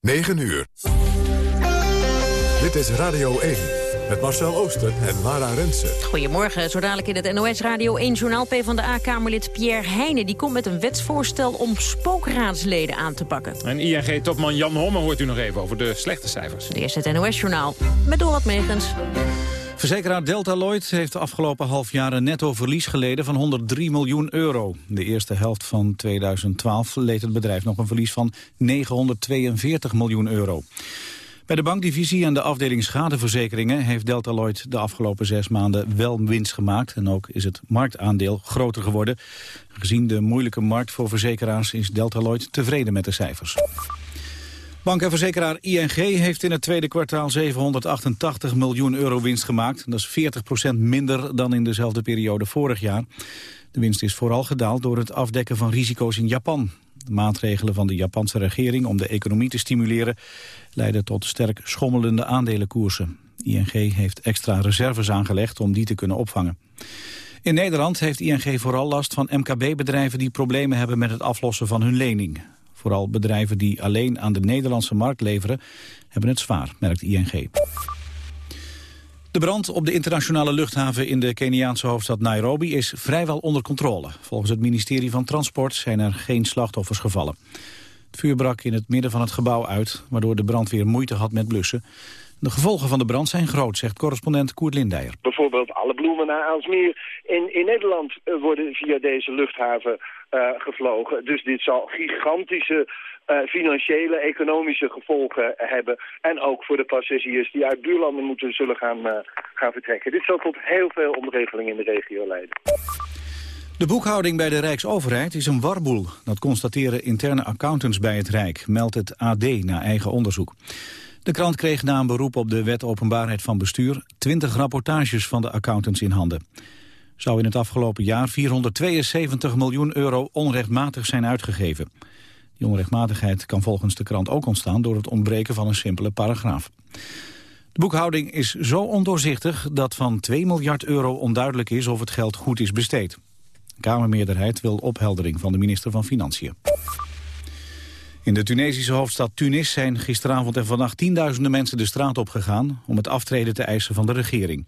9 uur. Dit is Radio 1 met Marcel Ooster en Lara Rensen. Goedemorgen, zo dadelijk in het NOS Radio 1 journaal P van de A-Kamerlid Pierre Heijnen. Die komt met een wetsvoorstel om spookraadsleden aan te pakken. En ING-topman Jan Homme hoort u nog even over de slechte cijfers. Eerst het NOS journaal met Dorot Megens. Verzekeraar Delta Lloyd heeft de afgelopen half jaar een netto verlies geleden van 103 miljoen euro. De eerste helft van 2012 leed het bedrijf nog een verlies van 942 miljoen euro. Bij de bankdivisie en de afdeling schadeverzekeringen heeft Delta Lloyd de afgelopen zes maanden wel winst gemaakt. En ook is het marktaandeel groter geworden. Gezien de moeilijke markt voor verzekeraars is Delta Lloyd tevreden met de cijfers. Bank en verzekeraar ING heeft in het tweede kwartaal 788 miljoen euro winst gemaakt. Dat is 40% minder dan in dezelfde periode vorig jaar. De winst is vooral gedaald door het afdekken van risico's in Japan. De maatregelen van de Japanse regering om de economie te stimuleren... leiden tot sterk schommelende aandelenkoersen. ING heeft extra reserves aangelegd om die te kunnen opvangen. In Nederland heeft ING vooral last van MKB-bedrijven... die problemen hebben met het aflossen van hun lening. Vooral bedrijven die alleen aan de Nederlandse markt leveren... hebben het zwaar, merkt ING. De brand op de internationale luchthaven in de Keniaanse hoofdstad Nairobi is vrijwel onder controle. Volgens het ministerie van Transport zijn er geen slachtoffers gevallen. Het vuur brak in het midden van het gebouw uit, waardoor de brandweer moeite had met blussen. De gevolgen van de brand zijn groot, zegt correspondent Koert Lindeyer. Bijvoorbeeld alle bloemen naar Aalsmeer in, in Nederland eh, worden via deze luchthaven uh, gevlogen. Dus dit zal gigantische uh, financiële, economische gevolgen hebben. En ook voor de passagiers die uit buurlanden moeten zullen gaan, uh, gaan vertrekken. Dit zal tot heel veel omregeling in de regio leiden. De boekhouding bij de Rijksoverheid is een warboel. Dat constateren interne accountants bij het Rijk, meldt het AD na eigen onderzoek. De krant kreeg na een beroep op de wet openbaarheid van bestuur... 20 rapportages van de accountants in handen. Zou in het afgelopen jaar 472 miljoen euro onrechtmatig zijn uitgegeven. Die onrechtmatigheid kan volgens de krant ook ontstaan... door het ontbreken van een simpele paragraaf. De boekhouding is zo ondoorzichtig dat van 2 miljard euro onduidelijk is... of het geld goed is besteed. De Kamermeerderheid wil opheldering van de minister van Financiën. In de Tunesische hoofdstad Tunis zijn gisteravond en vannacht tienduizenden mensen de straat opgegaan om het aftreden te eisen van de regering.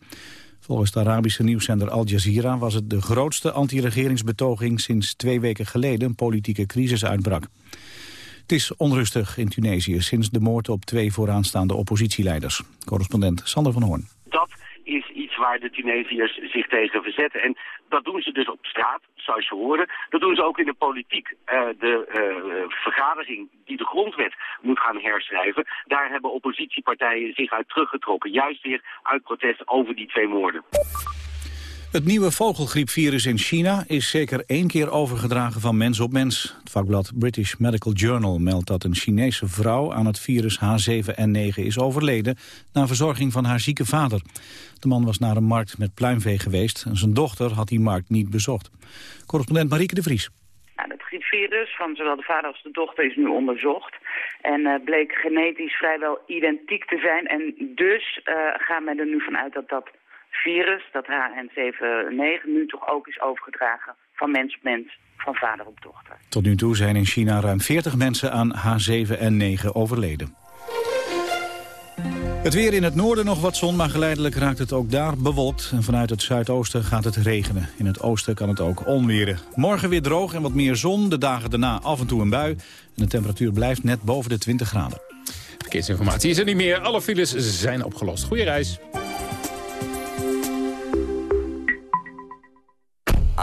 Volgens de Arabische nieuwszender Al Jazeera was het de grootste anti-regeringsbetoging sinds twee weken geleden een politieke crisis uitbrak. Het is onrustig in Tunesië sinds de moord op twee vooraanstaande oppositieleiders. Correspondent Sander van Hoorn waar de Tunesiërs zich tegen verzetten. En dat doen ze dus op straat, zoals je hoorde. Dat doen ze ook in de politiek. Uh, de uh, vergadering die de grondwet moet gaan herschrijven... daar hebben oppositiepartijen zich uit teruggetrokken. Juist weer uit protest over die twee moorden. Het nieuwe vogelgriepvirus in China is zeker één keer overgedragen van mens op mens. Het vakblad British Medical Journal meldt dat een Chinese vrouw aan het virus H7N9 is overleden na verzorging van haar zieke vader. De man was naar een markt met pluimvee geweest en zijn dochter had die markt niet bezocht. Correspondent Marieke de Vries. het griepvirus van zowel de vader als de dochter is nu onderzocht. En uh, bleek genetisch vrijwel identiek te zijn. En dus uh, gaan we er nu vanuit dat dat virus, dat HN79, nu toch ook is overgedragen van mens op mens, van vader op dochter. Tot nu toe zijn in China ruim 40 mensen aan H7N9 overleden. Het weer in het noorden nog wat zon, maar geleidelijk raakt het ook daar bewolkt. En vanuit het zuidoosten gaat het regenen. In het oosten kan het ook onweren. Morgen weer droog en wat meer zon. De dagen daarna af en toe een bui. En de temperatuur blijft net boven de 20 graden. Verkeersinformatie is er niet meer. Alle files zijn opgelost. Goeie reis.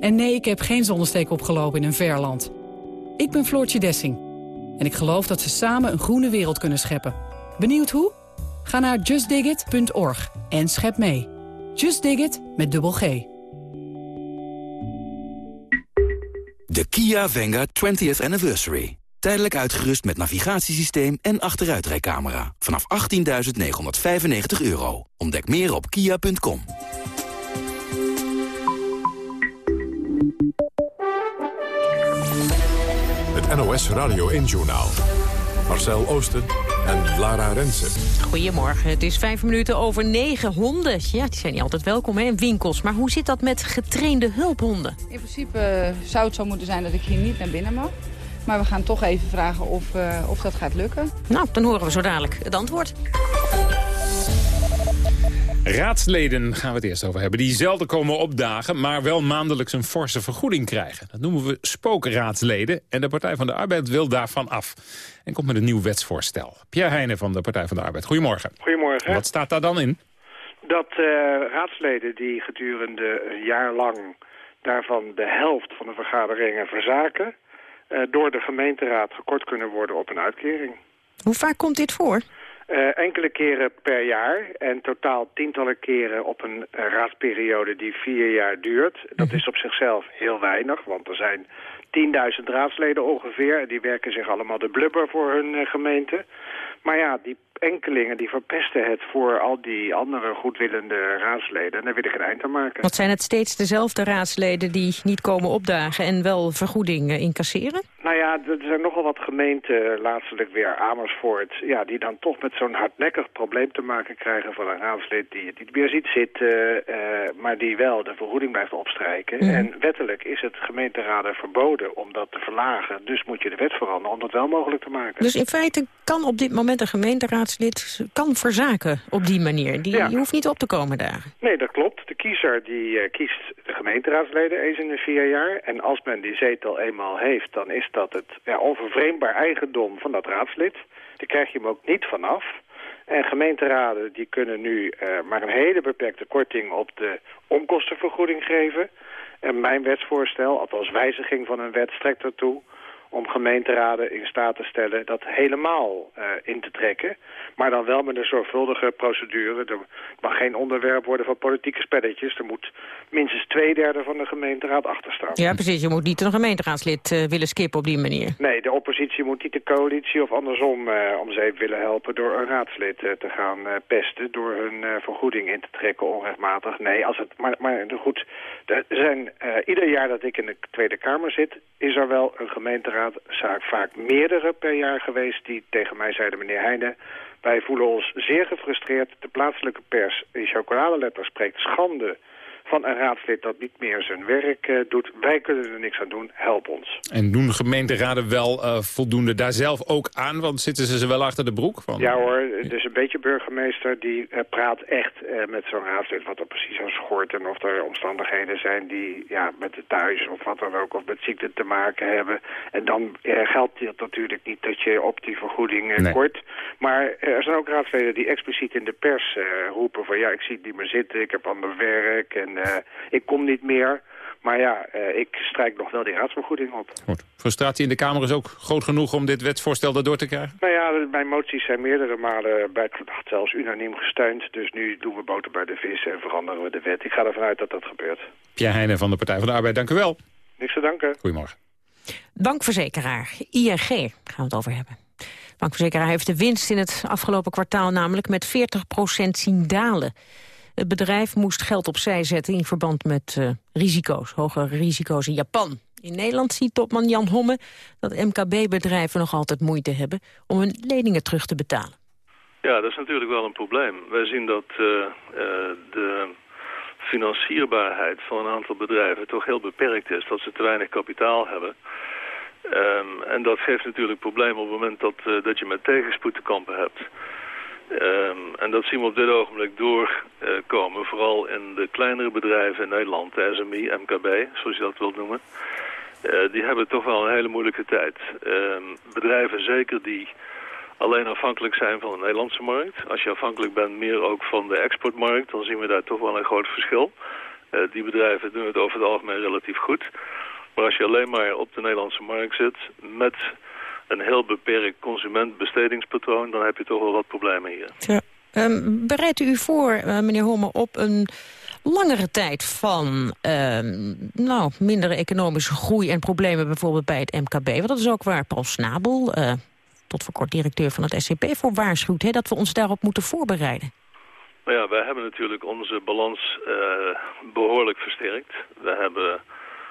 En nee, ik heb geen zonnesteek opgelopen in een verland. Ik ben Floortje Dessing. En ik geloof dat we samen een groene wereld kunnen scheppen. Benieuwd hoe? Ga naar justdigit.org en schep mee. Just Dig It met dubbel G. De Kia Venga 20th Anniversary. Tijdelijk uitgerust met navigatiesysteem en achteruitrijcamera. Vanaf 18.995 euro. Ontdek meer op kia.com. NOS Radio 1-journaal. Marcel Oosten en Lara Rensen. Goedemorgen, het is vijf minuten over negen honden. Ja, die zijn niet altijd welkom hè, in winkels. Maar hoe zit dat met getrainde hulphonden? In principe eh, zou het zo moeten zijn dat ik hier niet naar binnen mag. Maar we gaan toch even vragen of, uh, of dat gaat lukken. Nou, dan horen we zo dadelijk het antwoord. Raadsleden gaan we het eerst over hebben. Die zelden komen opdagen, maar wel maandelijks een forse vergoeding krijgen. Dat noemen we spookraadsleden. En de Partij van de Arbeid wil daarvan af. En komt met een nieuw wetsvoorstel. Pierre Heijnen van de Partij van de Arbeid. Goedemorgen. Goedemorgen. Wat staat daar dan in? Dat uh, raadsleden die gedurende een jaar lang daarvan de helft van de vergaderingen verzaken... Uh, door de gemeenteraad gekort kunnen worden op een uitkering. Hoe vaak komt dit voor? Uh, enkele keren per jaar en totaal tientallen keren op een uh, raadsperiode die vier jaar duurt. Dat is op zichzelf heel weinig, want er zijn 10.000 raadsleden ongeveer. En die werken zich allemaal de blubber voor hun uh, gemeente. Maar ja, die enkelingen die verpesten het voor al die andere goedwillende raadsleden. En daar wil ik een eind aan maken. Wat zijn het steeds dezelfde raadsleden die niet komen opdagen en wel vergoeding incasseren? Nou ja, er zijn nogal wat gemeenten, laatstelijk weer Amersfoort... Ja, die dan toch met zo'n hardnekkig probleem te maken krijgen van een raadslid... die het niet meer ziet zitten, uh, maar die wel de vergoeding blijft opstrijken. Mm. En wettelijk is het gemeenteraden verboden om dat te verlagen. Dus moet je de wet veranderen om dat wel mogelijk te maken. Dus in feite kan op dit moment een gemeenteraadslid kan verzaken op die manier? Die, ja. Hoeft niet op te komen dagen? Nee, dat klopt. De kiezer die uh, kiest de gemeenteraadsleden eens in de vier jaar. En als men die zetel eenmaal heeft, dan is dat het ja, onvervreemdbaar eigendom van dat raadslid. Daar krijg je hem ook niet vanaf. En gemeenteraden die kunnen nu uh, maar een hele beperkte korting op de onkostenvergoeding geven. En mijn wetsvoorstel, althans wijziging van een wet, strekt ertoe om gemeenteraden in staat te stellen dat helemaal uh, in te trekken. Maar dan wel met een zorgvuldige procedure. Er mag geen onderwerp worden van politieke spelletjes. Er moet minstens twee derde van de gemeenteraad achter staan. Ja, precies. Je moet niet een gemeenteraadslid uh, willen skippen op die manier. Nee, de oppositie moet niet de coalitie of andersom uh, om zeep willen helpen... door een raadslid te gaan pesten, door hun vergoeding in te trekken onrechtmatig. Nee, als het, maar, maar goed, er zijn, ieder jaar dat ik in de Tweede Kamer zit... is er wel een gemeenteraad vaak meerdere per jaar geweest die tegen mij zeiden, meneer Heijnen, wij voelen ons zeer gefrustreerd. De plaatselijke pers in chocoladeletter spreekt schande van een raadslid dat niet meer zijn werk uh, doet. Wij kunnen er niks aan doen, help ons. En doen gemeenteraden wel uh, voldoende daar zelf ook aan? Want zitten ze ze wel achter de broek? Van... Ja hoor, dus een beetje burgemeester die uh, praat echt met zo'n raadslid wat er precies aan schort... en of er omstandigheden zijn die ja, met de thuis of wat dan ook... of met ziekte te maken hebben. En dan geldt het natuurlijk niet dat je op die vergoeding nee. kort. Maar er zijn ook raadsleden die expliciet in de pers roepen van... ja, ik zie het niet meer zitten, ik heb ander werk... en ik kom niet meer. Maar ja, uh, ik strijk nog wel die raadsvergoeding op. Goed. Frustratie in de Kamer is ook groot genoeg om dit wetsvoorstel erdoor te krijgen? Nou ja, mijn moties zijn meerdere malen bij het gedacht zelfs unaniem gesteund. Dus nu doen we boter bij de vis en veranderen we de wet. Ik ga ervan uit dat dat gebeurt. Pierre Heijnen van de Partij van de Arbeid, dank u wel. Niks te danken. Goedemorgen. Bankverzekeraar, ING, gaan we het over hebben. Bankverzekeraar heeft de winst in het afgelopen kwartaal namelijk met 40% zien dalen. Het bedrijf moest geld opzij zetten in verband met uh, risico's, hogere risico's in Japan. In Nederland ziet topman Jan Homme dat MKB-bedrijven nog altijd moeite hebben om hun leningen terug te betalen. Ja, dat is natuurlijk wel een probleem. Wij zien dat uh, uh, de financierbaarheid van een aantal bedrijven toch heel beperkt is. Dat ze te weinig kapitaal hebben. Um, en dat geeft natuurlijk problemen op het moment dat, dat je met tegenspoed te kampen hebt. Um, en dat zien we op dit ogenblik doorkomen, vooral in de kleinere bedrijven in Nederland, de SMI, MKB, zoals je dat wilt noemen. Uh, die hebben toch wel een hele moeilijke tijd. Um, bedrijven zeker die alleen afhankelijk zijn van de Nederlandse markt. Als je afhankelijk bent meer ook van de exportmarkt, dan zien we daar toch wel een groot verschil. Uh, die bedrijven doen het over het algemeen relatief goed. Maar als je alleen maar op de Nederlandse markt zit met een heel beperkt consumentbestedingspatroon... dan heb je toch wel wat problemen hier. Ja. Um, bereidt u voor, uh, meneer Homme, op een langere tijd van ehm, nou, mindere economische groei en problemen bijvoorbeeld bij het MKB. Want dat is ook waar Paul Snabel, uh, tot voor kort directeur van het SCP, voor waarschuwt. Hè, dat we ons daarop moeten voorbereiden. Nou ja, wij hebben natuurlijk onze balans uh, behoorlijk versterkt. We hebben,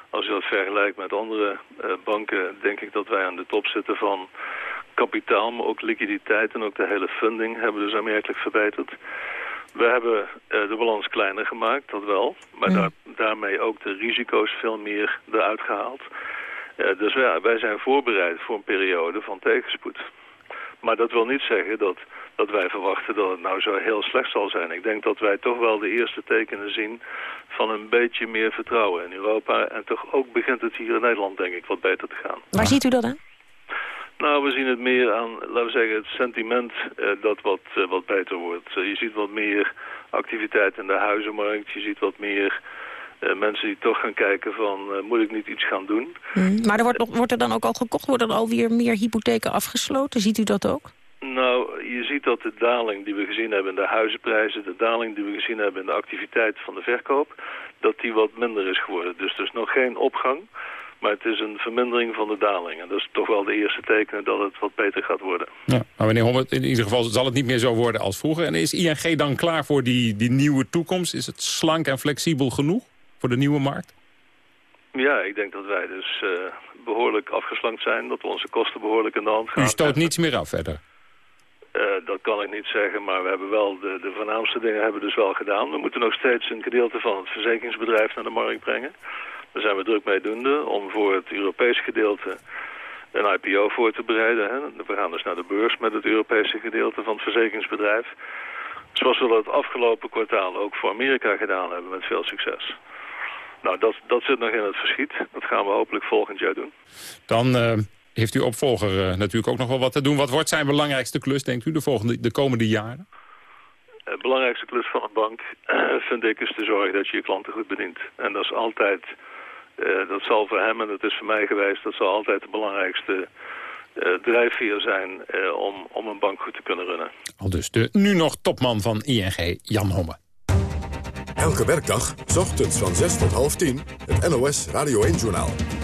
als je dat vergelijkt met andere uh, banken, denk ik dat wij aan de top zitten van kapitaal, maar ook liquiditeit en ook de hele funding hebben dus aanmerkelijk verbeterd. We hebben uh, de balans kleiner gemaakt, dat wel. Maar daar, daarmee ook de risico's veel meer eruit gehaald. Uh, dus ja, wij zijn voorbereid voor een periode van tegenspoed. Maar dat wil niet zeggen dat, dat wij verwachten dat het nou zo heel slecht zal zijn. Ik denk dat wij toch wel de eerste tekenen zien van een beetje meer vertrouwen in Europa. En toch ook begint het hier in Nederland, denk ik, wat beter te gaan. Waar ziet u dat aan? Nou, we zien het meer aan, laten we zeggen, het sentiment uh, dat wat, uh, wat beter wordt. Uh, je ziet wat meer activiteit in de huizenmarkt. Je ziet wat meer mensen die toch gaan kijken van, moet ik niet iets gaan doen? Mm, maar er wordt, wordt er dan ook al gekocht? Worden er alweer meer hypotheken afgesloten? Ziet u dat ook? Nou, je ziet dat de daling die we gezien hebben in de huizenprijzen... de daling die we gezien hebben in de activiteit van de verkoop... dat die wat minder is geworden. Dus er is nog geen opgang... Maar het is een vermindering van de daling. En dat is toch wel de eerste tekenen dat het wat beter gaat worden. Ja, maar meneer Hommert, in ieder geval zal het niet meer zo worden als vroeger. En is ING dan klaar voor die, die nieuwe toekomst? Is het slank en flexibel genoeg voor de nieuwe markt? Ja, ik denk dat wij dus uh, behoorlijk afgeslankt zijn. Dat we onze kosten behoorlijk in de hand gaan. U stoot niets meer af verder? Uh, dat kan ik niet zeggen, maar we hebben wel de, de voornaamste dingen hebben dus wel gedaan. We moeten nog steeds een gedeelte van het verzekeringsbedrijf naar de markt brengen. Daar zijn we druk mee doende om voor het Europese gedeelte een IPO voor te bereiden. Hè. We gaan dus naar de beurs met het Europese gedeelte van het verzekeringsbedrijf. Zoals we dat afgelopen kwartaal ook voor Amerika gedaan hebben met veel succes. Nou, dat, dat zit nog in het verschiet. Dat gaan we hopelijk volgend jaar doen. Dan uh, heeft uw opvolger uh, natuurlijk ook nog wel wat te doen. Wat wordt zijn belangrijkste klus, denkt u, de, volgende, de komende jaren? De belangrijkste klus van een bank, vind ik, is te zorgen dat je je klanten goed bedient. En dat is altijd uh, dat zal voor hem, en dat is voor mij geweest, dat zal altijd de belangrijkste uh, drijfveer zijn uh, om, om een bank goed te kunnen runnen. Al dus de nu nog topman van ING, Jan Homme. Elke werkdag, s ochtends van 6 tot half 10, het NOS Radio 1-journaal.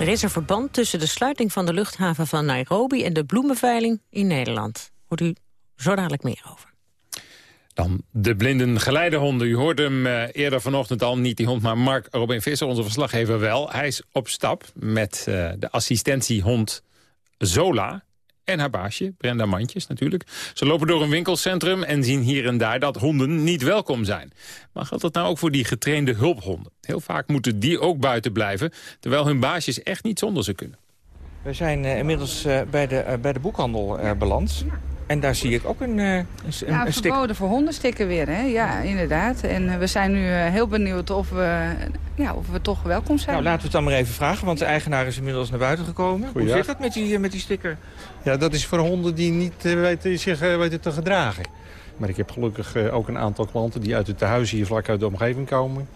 Er is een verband tussen de sluiting van de luchthaven van Nairobi... en de bloemenveiling in Nederland. Hoort u zo dadelijk meer over. Dan de blinden geleidehonden. U hoorde hem uh, eerder vanochtend al, niet die hond, maar Mark Robin Visser, onze verslaggever wel. Hij is op stap met uh, de assistentiehond Zola en haar baasje, Brenda Mandjes natuurlijk. Ze lopen door een winkelcentrum en zien hier en daar dat honden niet welkom zijn. Maar geldt dat nou ook voor die getrainde hulphonden? Heel vaak moeten die ook buiten blijven, terwijl hun baasjes echt niet zonder ze kunnen. We zijn uh, inmiddels bij, de, bij de boekhandel beland. En daar zie ik ook een, een, ja, een verboden voor honden stikken weer, hè? Ja, inderdaad. En we zijn nu heel benieuwd of we, ja, of we toch welkom zijn. Nou, laten we het dan maar even vragen, want de eigenaar is inmiddels naar buiten gekomen. Hoe zit dat met die, met die sticker? Ja, dat is voor honden die niet uh, weten, zich uh, weten te gedragen. Maar ik heb gelukkig uh, ook een aantal klanten die uit het tehuis hier vlak uit de omgeving komen.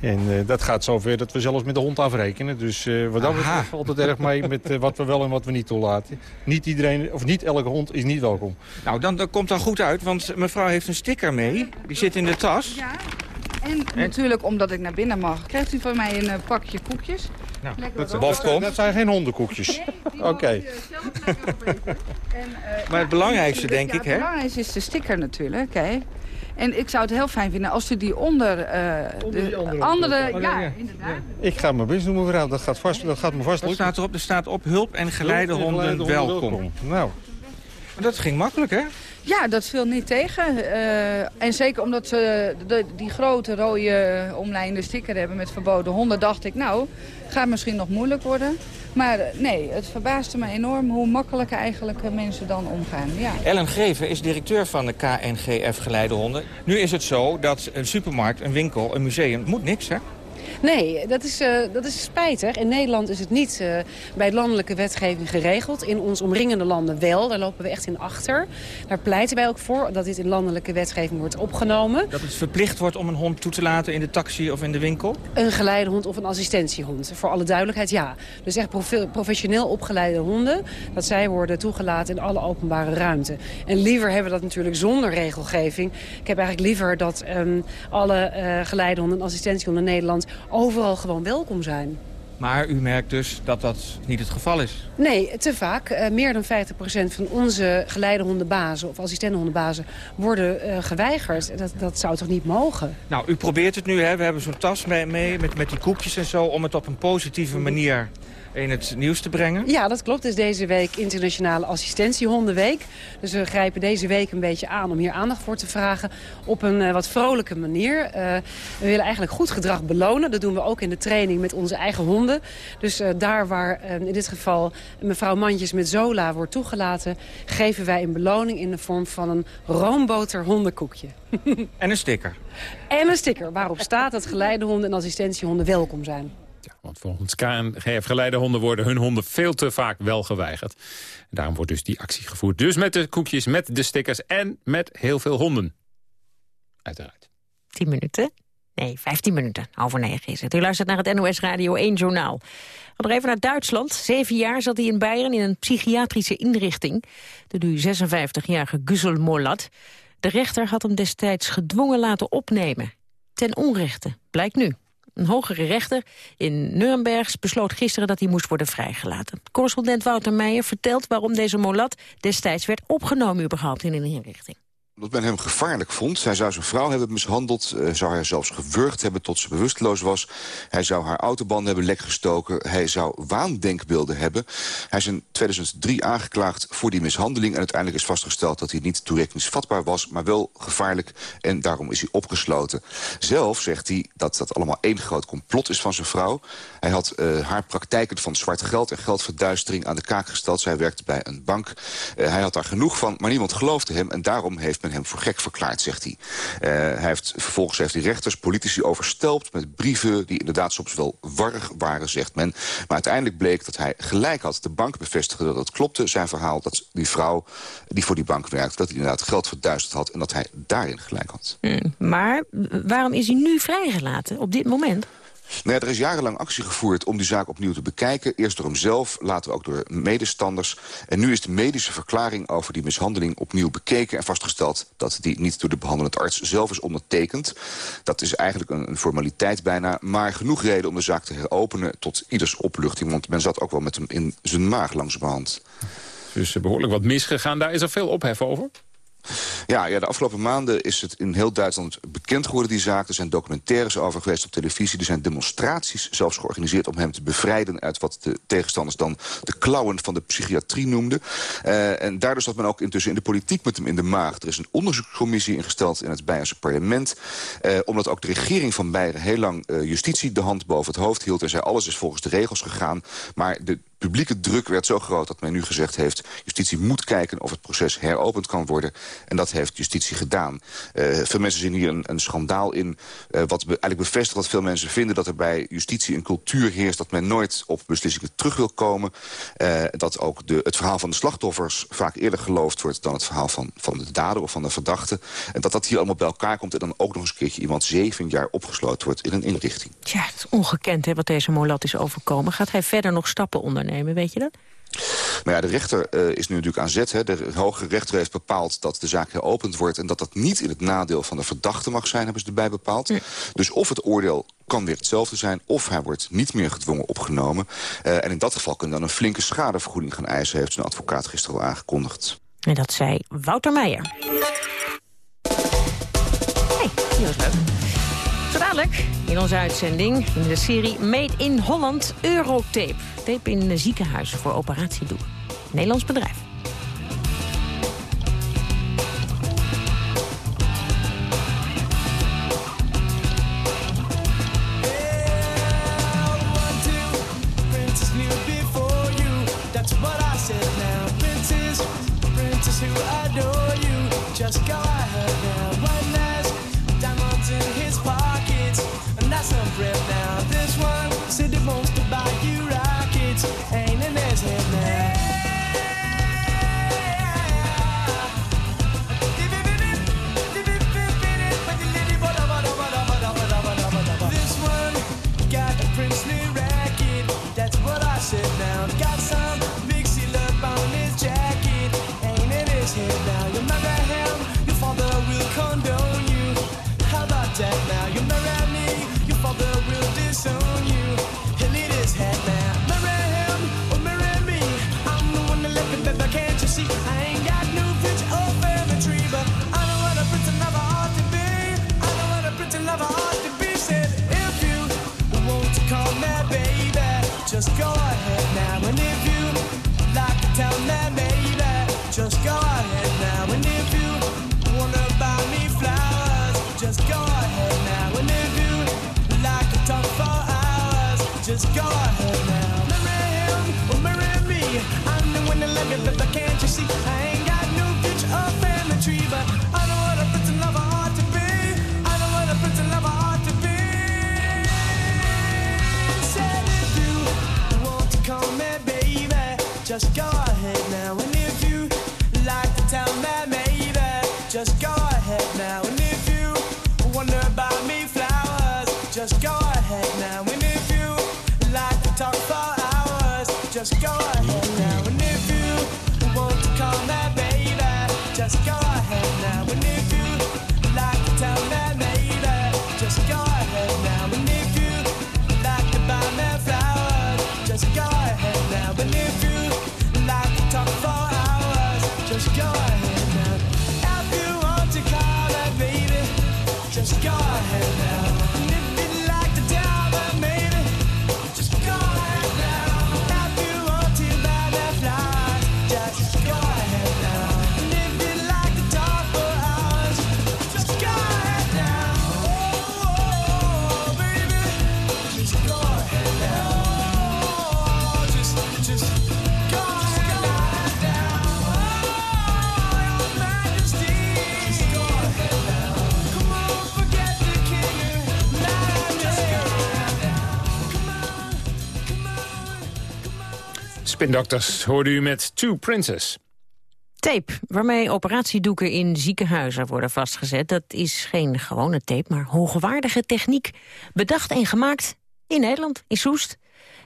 En uh, dat gaat zover dat we zelfs met de hond afrekenen. Dus uh, wat dat betreft valt het erg mee met uh, wat we wel en wat we niet toelaten. Niet iedereen, of niet elke hond is niet welkom. Nou, dan, dat komt dan goed uit, want mevrouw heeft een sticker mee. Die zit in de tas. Ja, en, en? natuurlijk omdat ik naar binnen mag, krijgt u van mij een pakje koekjes. Nou, dat, dat, dat, dat, zijn geen hondenkoekjes. Nee, Oké. Okay. maar het belangrijkste, denk ja, ik, hè? Het belangrijkste is de sticker natuurlijk, hè? En ik zou het heel fijn vinden als u die onder, uh, onder de andere... andere ja, ja, inderdaad. Ik ga mijn best doen, mevrouw. Dat gaat, vast, dat gaat me vast Wat staat erop? Er staat op hulp en geleidehonden geleide welkom. welkom. Nou. Maar dat ging makkelijk, hè? Ja, dat viel niet tegen. Uh, en zeker omdat ze die grote rode omlijnde sticker hebben met verboden honden... dacht ik, nou, gaat misschien nog moeilijk worden. Maar nee, het verbaasde me enorm hoe makkelijk eigenlijk mensen dan omgaan. Ja. Ellen Greven is directeur van de KNGF Geleidehonden. Nu is het zo dat een supermarkt, een winkel, een museum, moet niks, hè? Nee, dat is, uh, dat is spijtig. In Nederland is het niet uh, bij landelijke wetgeving geregeld. In ons omringende landen wel. Daar lopen we echt in achter. Daar pleiten wij ook voor dat dit in landelijke wetgeving wordt opgenomen. Dat het verplicht wordt om een hond toe te laten in de taxi of in de winkel? Een geleidehond of een assistentiehond. Voor alle duidelijkheid, ja. Dus echt professioneel opgeleide honden. Dat zij worden toegelaten in alle openbare ruimte. En liever hebben we dat natuurlijk zonder regelgeving. Ik heb eigenlijk liever dat um, alle uh, geleidehonden en assistentiehonden in Nederland overal gewoon welkom zijn. Maar u merkt dus dat dat niet het geval is? Nee, te vaak. Uh, meer dan 50% van onze geleidehondenbazen of assistentenhondenbazen worden uh, geweigerd. Dat, dat zou toch niet mogen? Nou, u probeert het nu, hè? we hebben zo'n tas mee, mee met, met die koekjes en zo... om het op een positieve manier in het nieuws te brengen? Ja, dat klopt. Het is deze week Internationale Assistentiehondenweek. Dus we grijpen deze week een beetje aan om hier aandacht voor te vragen... op een uh, wat vrolijke manier. Uh, we willen eigenlijk goed gedrag belonen. Dat doen we ook in de training met onze eigen honden. Dus uh, daar waar in dit geval mevrouw Mandjes met Zola wordt toegelaten... geven wij een beloning in de vorm van een roomboter hondenkoekje. en een sticker. En een sticker waarop staat dat geleidehonden en assistentiehonden welkom zijn. Want volgens KNGF geleidehonden worden hun honden veel te vaak wel geweigerd. daarom wordt dus die actie gevoerd. Dus met de koekjes, met de stickers en met heel veel honden. Uiteraard. 10 minuten. Nee, 15 minuten. Over negen is het. U luistert naar het NOS Radio 1 Journaal. We gaan even naar Duitsland. Zeven jaar zat hij in Beieren in een psychiatrische inrichting. De nu 56-jarige Güssel Molat. De rechter had hem destijds gedwongen laten opnemen. Ten onrechte, blijkt nu. Een hogere rechter in Nuremberg besloot gisteren dat hij moest worden vrijgelaten. Correspondent Wouter Meijer vertelt waarom deze Molat destijds werd opgenomen überhaupt in een inrichting dat men hem gevaarlijk vond. Hij zou zijn vrouw hebben mishandeld, uh, zou haar zelfs gewurgd hebben tot ze bewusteloos was. Hij zou haar autobanden hebben lekgestoken. Hij zou waandenkbeelden hebben. Hij is in 2003 aangeklaagd voor die mishandeling... en uiteindelijk is vastgesteld dat hij niet toerekeningsvatbaar was... maar wel gevaarlijk en daarom is hij opgesloten. Zelf zegt hij dat dat allemaal één groot complot is van zijn vrouw. Hij had uh, haar praktijken van zwart geld en geldverduistering aan de kaak gesteld. Zij werkte bij een bank. Uh, hij had daar genoeg van, maar niemand geloofde hem... en daarom heeft men hem voor gek verklaard, zegt hij. Uh, hij heeft, vervolgens heeft hij rechters, politici overstelpt met brieven... die inderdaad soms wel warrig waren, zegt men. Maar uiteindelijk bleek dat hij gelijk had. De bank bevestigde dat het klopte, zijn verhaal... dat die vrouw die voor die bank werkte, dat hij inderdaad geld verduisterd had... en dat hij daarin gelijk had. Mm, maar waarom is hij nu vrijgelaten op dit moment? Nou er is jarenlang actie gevoerd om die zaak opnieuw te bekijken. Eerst door hemzelf, later ook door medestanders. En nu is de medische verklaring over die mishandeling opnieuw bekeken... en vastgesteld dat die niet door de behandelend arts zelf is ondertekend. Dat is eigenlijk een, een formaliteit bijna. Maar genoeg reden om de zaak te heropenen tot ieders opluchting. Want men zat ook wel met hem in zijn maag langzamerhand. Dus behoorlijk wat misgegaan. Daar is er veel ophef over? Ja, ja, de afgelopen maanden is het in heel Duitsland bekend geworden, die zaak. Er zijn documentaires over geweest op televisie. Er zijn demonstraties zelfs georganiseerd om hem te bevrijden... uit wat de tegenstanders dan de klauwen van de psychiatrie noemden. Uh, en daardoor zat men ook intussen in de politiek met hem in de maag. Er is een onderzoekscommissie ingesteld in het Beierse parlement. Uh, omdat ook de regering van Beieren heel lang uh, justitie de hand boven het hoofd hield... en zei alles is volgens de regels gegaan. Maar de publieke druk werd zo groot dat men nu gezegd heeft... justitie moet kijken of het proces heropend kan worden. En dat heeft justitie gedaan. Uh, veel mensen zien hier een, een schandaal in... Uh, wat eigenlijk bevestigt dat veel mensen vinden... dat er bij justitie een cultuur heerst... dat men nooit op beslissingen terug wil komen. Uh, dat ook de, het verhaal van de slachtoffers vaak eerder geloofd wordt... dan het verhaal van, van de dader of van de verdachte. En dat dat hier allemaal bij elkaar komt... en dan ook nog eens een keertje iemand zeven jaar opgesloten wordt in een inrichting. Ja, het is ongekend hè, wat deze Molat is overkomen. Gaat hij verder nog stappen ondernemen? Weet je dat? Maar ja, de rechter uh, is nu natuurlijk aan zet. Hè. De hoge rechter heeft bepaald dat de zaak heropend wordt... en dat dat niet in het nadeel van de verdachte mag zijn, hebben ze erbij bepaald. Ja. Dus of het oordeel kan weer hetzelfde zijn... of hij wordt niet meer gedwongen opgenomen. Uh, en in dat geval kunnen dan een flinke schadevergoeding gaan eisen... heeft zijn advocaat gisteren al aangekondigd. En dat zei Wouter Meijer. Hey, leuk. Dadelijk in onze uitzending in de serie Made in Holland Eurotape. Tape in ziekenhuizen voor operatiedoel. Nederlands bedrijf. Go. ahead Spin Doctors hoorde u met Two Princess. Tape, waarmee operatiedoeken in ziekenhuizen worden vastgezet... dat is geen gewone tape, maar hoogwaardige techniek. Bedacht en gemaakt in Nederland, in Soest.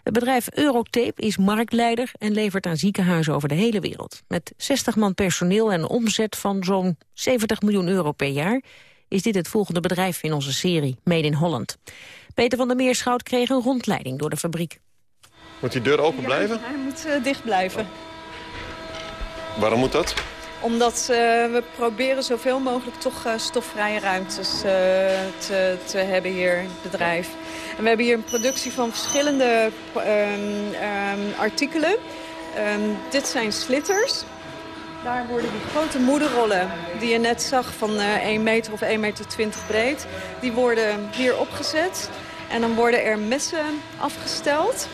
Het bedrijf Eurotape is marktleider en levert aan ziekenhuizen over de hele wereld. Met 60 man personeel en een omzet van zo'n 70 miljoen euro per jaar... is dit het volgende bedrijf in onze serie Made in Holland. Peter van der Meerschout kreeg een rondleiding door de fabriek. Moet die deur open blijven? Hij moet eh, dicht blijven. Waarom moet dat? Omdat eh, we proberen zoveel mogelijk toch eh, stofvrije ruimtes te, te hebben hier in het bedrijf. En we hebben hier een productie van verschillende ehm, ehm, artikelen. Ehm, dit zijn slitters. Daar worden die grote moederrollen die je net zag van eh 1 meter of 1,20 meter breed... die worden hier opgezet. En dan worden er messen afgesteld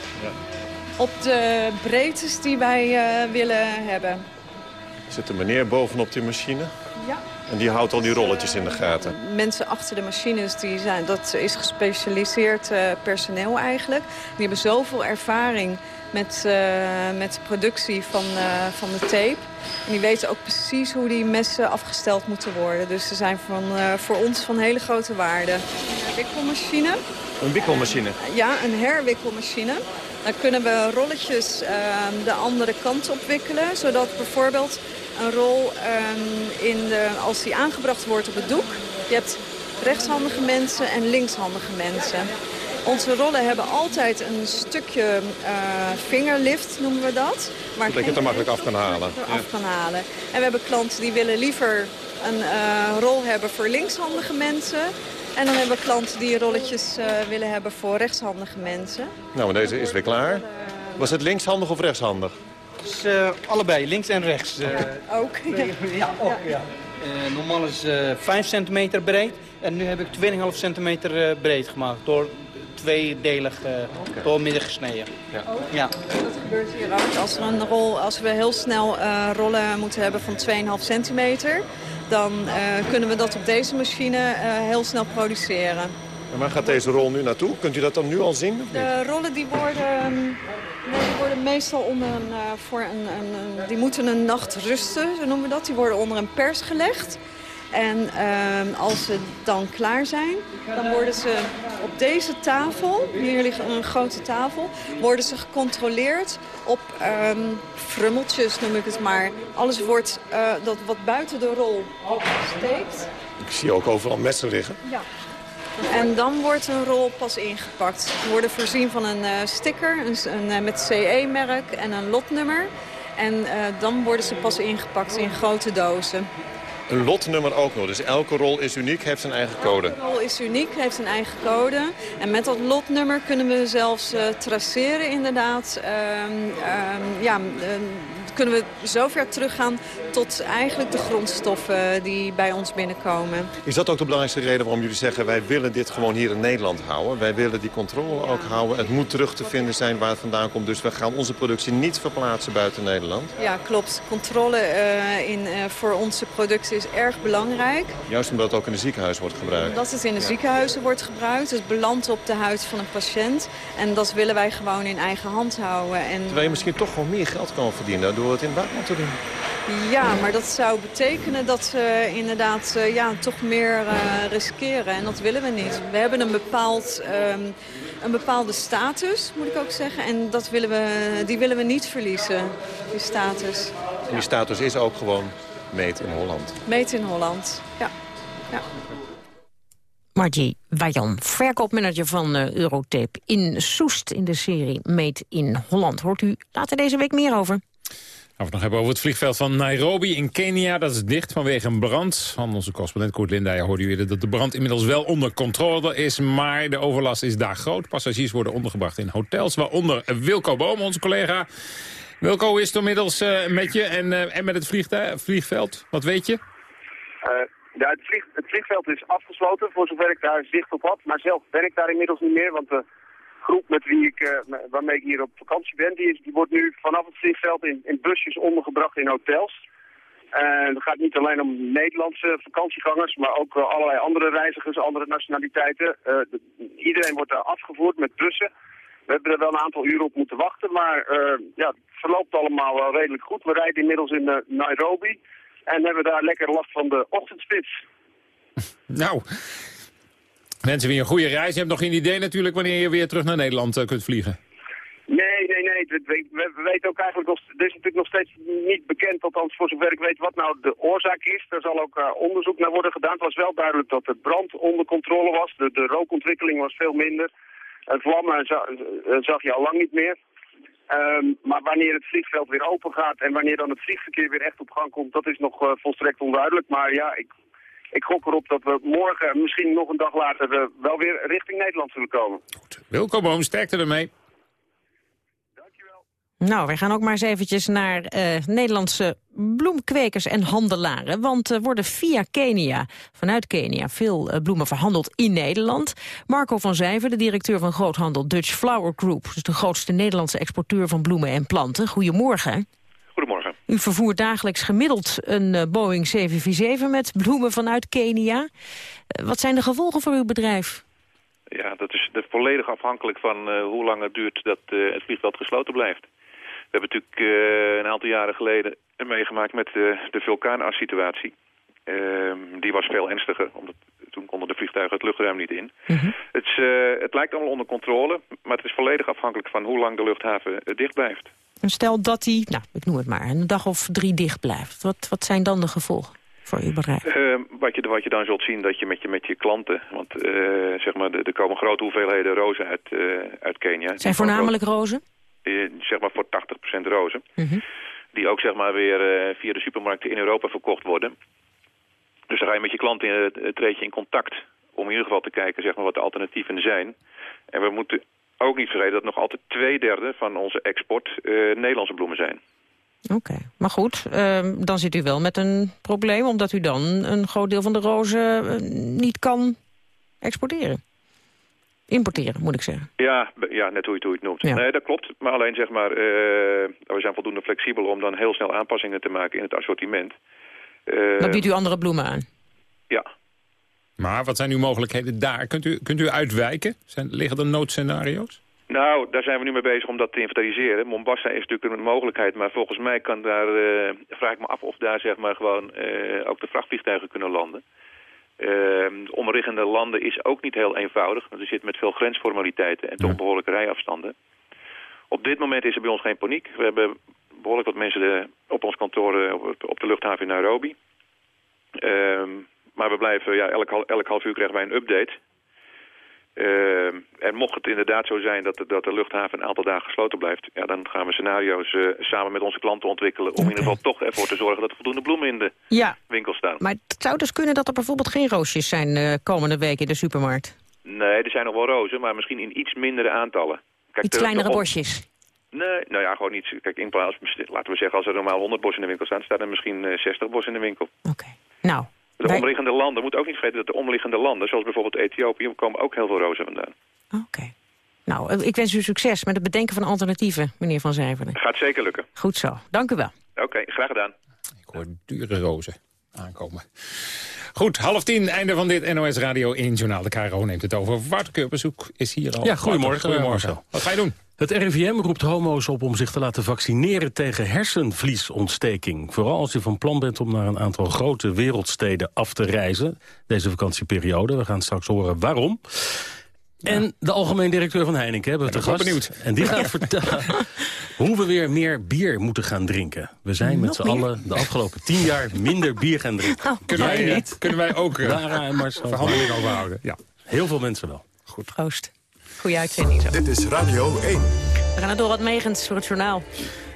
op de breedtes die wij eh, willen hebben. Er zit een meneer bovenop die machine. Ja. En die houdt al die rolletjes in de gaten. Mensen achter de machines, die zijn, dat is gespecialiseerd eh, personeel eigenlijk. Die hebben zoveel ervaring met, eh, met de productie van, van de tape. En die weten ook precies hoe die messen afgesteld moeten worden. Dus ze zijn van, voor ons van hele grote waarde. Een wikkelmachine. Een wikkelmachine. Ja, een herwikkelmachine. Dan kunnen we rolletjes ehm, de andere kant op wikkelen. Zodat bijvoorbeeld een rol, ehm, in de, als die aangebracht wordt op het doek... je hebt rechtshandige mensen en linkshandige mensen. Onze rollen hebben altijd een stukje eh, vingerlift, noemen we dat. Maar Zodat je het er makkelijk af kan halen. af kan halen. En we hebben klanten die willen liever een eh, rol hebben voor linkshandige mensen... En dan hebben we klanten die rolletjes eh, willen hebben voor rechtshandige mensen. Nou, maar deze is weer klaar. Was het linkshandig of rechtshandig? Dus, eh, allebei, links en rechts. eh. Ook? ja, ook, ja. Eh, normaal is eh 5 centimeter breed. En nu heb ik 2,5 centimeter eh, breed gemaakt. Door tweedelig uh, door midden gesneden. Ja. ja. Dat gebeurt hier ook. Als, er een rol, als we heel snel eh, rollen moeten hebben van 2,5 centimeter... dan eh, kunnen we dat op deze machine eh, heel snel produceren. En waar gaat deze rol nu naartoe? Kunt u dat dan nu al zien? De rollen die worden, nee, die worden meestal onder een, eh, voor een, een, een- die moeten een nacht rusten, zo noemen we dat. Die worden onder een pers gelegd. En ehm, als ze dan klaar zijn, dan worden ze op deze tafel, hier ligt een grote tafel, worden ze gecontroleerd op ehm, frummeltjes, noem ik het maar. Alles wordt eh, dat wat buiten de rol steekt. Ik zie ook overal messen liggen. Ja. En dan wordt een rol pas ingepakt. Ze worden voorzien van een eh, sticker een, een, eh, met CE-merk en een lotnummer. En dan worden ze pas ingepakt in grote dozen. Een lotnummer ook nog. Dus elke rol is uniek, heeft zijn eigen code. De rol is uniek, heeft een eigen code. En met dat lotnummer kunnen we zelfs eh, traceren inderdaad. Ehm, ehm, ja, ehm, kunnen we zover teruggaan tot eigenlijk de grondstoffen die bij ons binnenkomen. Is dat ook de belangrijkste reden waarom jullie zeggen... wij willen dit gewoon hier in Nederland houden? Wij willen die controle ook houden. Het moet terug te vinden zijn waar het vandaan komt. Dus we gaan onze productie niet verplaatsen buiten Nederland. Ja, klopt. Controle eh, in, eh, voor onze producten is erg belangrijk. Juist omdat het ook in de ziekenhuis wordt gebruikt. Omdat het in de Ja. ziekenhuizen wordt gebruikt. Het belandt op de huid van een patiënt. En dat willen wij gewoon in eigen hand houden. En Terwijl je misschien toch gewoon meer geld kan verdienen door het in het buitenland te doen. Ja, maar dat zou betekenen dat ze inderdaad eh, ja, toch meer eh, riskeren. En dat willen we niet. We hebben een, bepaald, ehm, een bepaalde status, moet ik ook zeggen. En dat willen we, die willen we niet verliezen, die status. En die status is ook gewoon meet in Holland. Meet in Holland, ja. ja. Margie Wajan, verkoopmanager van eh, Eurotape in Soest in de serie Meet in Holland. Hoort u later deze week meer over? We het nog hebben over het vliegveld van Nairobi in Kenia. Dat is dicht vanwege een brand. Van onze correspondent Koert Linda hoorde u eerder dat de brand inmiddels wel onder controle is. Maar de overlast is daar groot. Passagiers worden ondergebracht in hotels. Waaronder Wilco Boom, onze collega. Wilco, is het inmiddels eh, met je en, eh, en met het vliegveld? Wat weet je? Eh, het, vlieg, het vliegveld is afgesloten, voor zover ik daar zicht op had. Maar zelf ben ik daar inmiddels niet meer, want de groep met wie ik, eh, me- waarmee ik hier op vakantie ben, die, is, die wordt nu vanaf het vliegveld in, in busjes ondergebracht in hotels. En het gaat niet alleen om Nederlandse vakantiegangers, maar ook eh, allerlei andere reizigers, andere nationaliteiten. Eh, de- iedereen wordt daar afgevoerd met bussen. We hebben er wel een aantal uren op moeten wachten, maar eh, ja, het verloopt allemaal wel redelijk goed. We rijden inmiddels in eh, Nairobi en hebben daar lekker last van de ochtendspits. Nou, mensen weer een goede reis. Je hebt nog geen idee natuurlijk wanneer je weer terug naar Nederland eh, kunt vliegen. Nee, nee, nee. We, we- we weten ook eigenlijk nog, er is natuurlijk nog steeds niet bekend, althans voor zover ik weet, wat nou de oorzaak is. Daar zal ook eh, onderzoek naar worden gedaan. Het was wel duidelijk dat de brand onder controle was. De, de rookontwikkeling was veel minder. En vlammen za- zag je al lang niet meer. Ehm, maar wanneer het vliegveld weer open gaat en wanneer dan het vliegverkeer weer echt op gang komt, dat is nog eh, volstrekt onduidelijk. Maar ja, ik, ik gok erop dat we morgen, misschien nog een dag later, eh, wel weer richting Nederland zullen komen. Wilco Boom, sterkte ermee. Nou, wij gaan ook maar eens eventjes naar eh, Nederlandse bloemkwekers en handelaren. Want er worden via Kenia, vanuit Kenia, veel eh, bloemen verhandeld in Nederland. Marco van Zijver, de directeur van groothandel Dutch Flower Group. Dus de grootste Nederlandse exporteur van bloemen en planten. Goedemorgen. U vervoert dagelijks gemiddeld een eh, Boeing 747 met bloemen vanuit Kenia. Eh, wat zijn de gevolgen voor uw bedrijf? Ja, dat is, dat is volledig afhankelijk van eh, hoe lang het duurt dat het vliegveld gesloten blijft. We hebben natuurlijk een aantal jaren geleden meegemaakt met de vulkaanassituatie. Ehm, die was veel ernstiger, omdat toen konden de vliegtuigen het luchtruim niet in. Het, is, eh, het lijkt allemaal onder controle, maar het is volledig afhankelijk van hoe lang de luchthaven dicht blijft. En Stel dat die, nou, ik noem het maar, een dag of drie dicht blijft. Wat, wat zijn dan de gevolgen voor uw bedrijf? Eh, wat, je, wat je dan zult zien dat je met je, met je klanten... want eh, zeg maar, er komen grote hoeveelheden rozen uit, eh, uit Kenia. Zijn voornamelijk rozen? Zeg maar voor 80% rozen. Die ook zeg maar weer via de supermarkten in Europa verkocht worden. Dus dan ga je met je klanten in het, het treed je in contact... om in ieder geval te kijken zeg maar, wat de alternatieven zijn. En we moeten ook niet vergeten dat nog altijd twee derde van onze export eh, Nederlandse bloemen zijn. Oké, maar goed, ehm, dan zit u wel met een probleem... omdat u dan een groot deel van de rozen eh, niet kan exporteren. Importeren, moet ik zeggen. Ja, ja net hoe je, het- hoe je het noemt. Ja. Nee, dat klopt. Maar alleen zeg maar, eh, we zijn voldoende flexibel om dan heel snel aanpassingen te maken in het assortiment. Dan biedt u andere bloemen aan. Ja. Maar wat zijn uw mogelijkheden daar? Kunt u, kunt u uitwijken? Zijn, liggen er noodscenario's? Nou, daar zijn we nu mee bezig om dat te inventariseren. Mombasa is natuurlijk een mogelijkheid, maar volgens mij kan daar, eh, vraag ik me af of daar zeg maar gewoon eh, ook de vrachtvliegtuigen kunnen landen. Eh, de omliggende landen is ook niet heel eenvoudig, want er zit met veel grensformaliteiten en toch behoorlijke rijafstanden. Op dit moment is er bij ons geen paniek. We hebben behoorlijk wat mensen de- op ons kantoor op, op de luchthaven in Nairobi. Ehm, maar we blijven, ja, elk, elk half uur krijgen wij een update. Ehm, en mocht het inderdaad zo zijn dat, de- dat de luchthaven een aantal dagen gesloten blijft... Ja, dan gaan we scenario's eh, samen met onze klanten ontwikkelen... om in ieder geval toch ervoor te zorgen dat er voldoende bloemen in de Ja, winkel staan. maar het zou dus kunnen dat er bijvoorbeeld geen roosjes zijn eh, komende week in de supermarkt. Nee, er zijn nog wel rozen, maar misschien in iets mindere aantallen. Kijk, Iets kleinere bosjes. Nee, nou ja, gewoon iets. Kijk, in plaats, laten we zeggen, als er normaal 100 bos in de winkel staan... staat er misschien eh, 60 bos in de winkel. Nou, De wij- omliggende landen, moet ook niet vergeten dat de omliggende landen... zoals bijvoorbeeld Ethiopië, komen ook heel veel rozen vandaan. nou, eh, ik wens u succes met het bedenken van alternatieven, meneer Van Zijveren. Gaat zeker lukken. Goed zo, dank u wel. Oké, graag gedaan. Ik hoor dure rozen aankomen. Goed, half tien, einde van dit NOS Radio 1 Journaal. De KRO neemt het over. Wouter Kurpershoek is hier al. Ja, goedemorgen. Goedemorgen. Wat ga je doen? Het RIVM roept homo's op om zich te laten vaccineren tegen hersenvliesontsteking. Vooral als je van plan bent om naar een aantal grote wereldsteden af te reizen. Deze vakantieperiode. We gaan straks horen waarom. En de algemeen directeur van Heineken hebben we te gast. benieuwd. En die gaat vertellen hoe we weer meer bier moeten gaan drinken. We zijn met z'n allen de afgelopen tien jaar minder bier gaan drinken. Kunnen Jij wij, niet? kunnen wij ook eh, Lara en Marcel. verhandeling overhouden? Ja. Heel veel mensen wel. Goed. Proost. Goeie uitzending zo. Dit is Radio 1. We gaan er door wat meegens voor het journaal.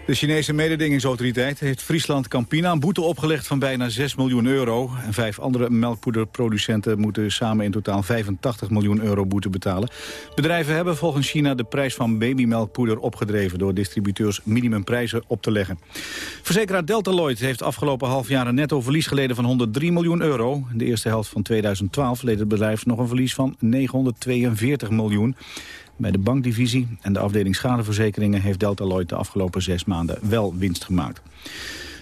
De Chinese mededingingsautoriteit heeft Friesland Campina een boete opgelegd van bijna 6 miljoen euro. En vijf andere melkpoederproducenten moeten samen in totaal 85 miljoen euro boete betalen. Bedrijven hebben volgens China de prijs van babymelkpoeder opgedreven door distributeurs minimumprijzen op te leggen. Verzekeraar Delta Lloyd heeft afgelopen half jaar een netto verlies geleden van 103 miljoen euro. In de eerste helft van 2012 leed het bedrijf nog een verlies van 942 miljoen. Bij de bankdivisie en de afdeling schadeverzekeringen heeft Delta Lloyd de afgelopen zes maanden wel winst gemaakt.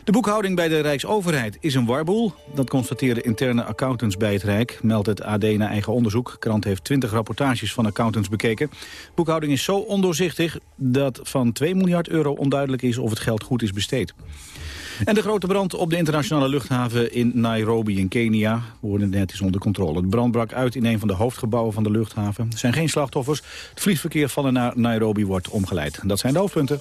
De boekhouding bij de Rijksoverheid is een warboel. Dat constateren interne accountants bij het Rijk, meldt het AD na eigen onderzoek. De krant heeft 20 rapportages van accountants bekeken. Boekhouding is zo ondoorzichtig dat van 2 miljard euro onduidelijk is of het geld goed is besteed. En de grote brand op de internationale luchthaven in Nairobi in Kenia. Het net is onder controle. De brand brak uit in een van de hoofdgebouwen van de luchthaven. Er zijn geen slachtoffers. Het vliegverkeer van en naar Nairobi wordt omgeleid. Dat zijn de hoofdpunten.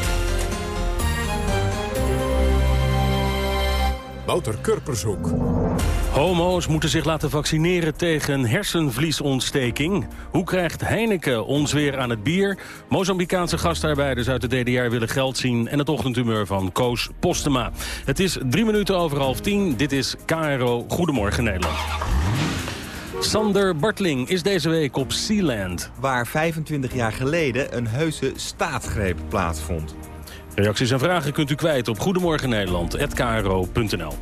Wouter Kurpershoek. Homo's moeten zich laten vaccineren tegen hersenvliesontsteking. Hoe krijgt Heineken ons weer aan het bier? Mozambicaanse gastarbeiders uit de DDR willen geld zien... en het ochtendhumeur van Koos Postema. Het is drie minuten over half tien. Dit is KRO Goedemorgen Nederland. Sander Bartling is deze week op Sealand. Waar 25 jaar geleden een heuse staatsgreep plaatsvond. Reacties en vragen kunt u kwijt op goedemorgennederland.kro.nl.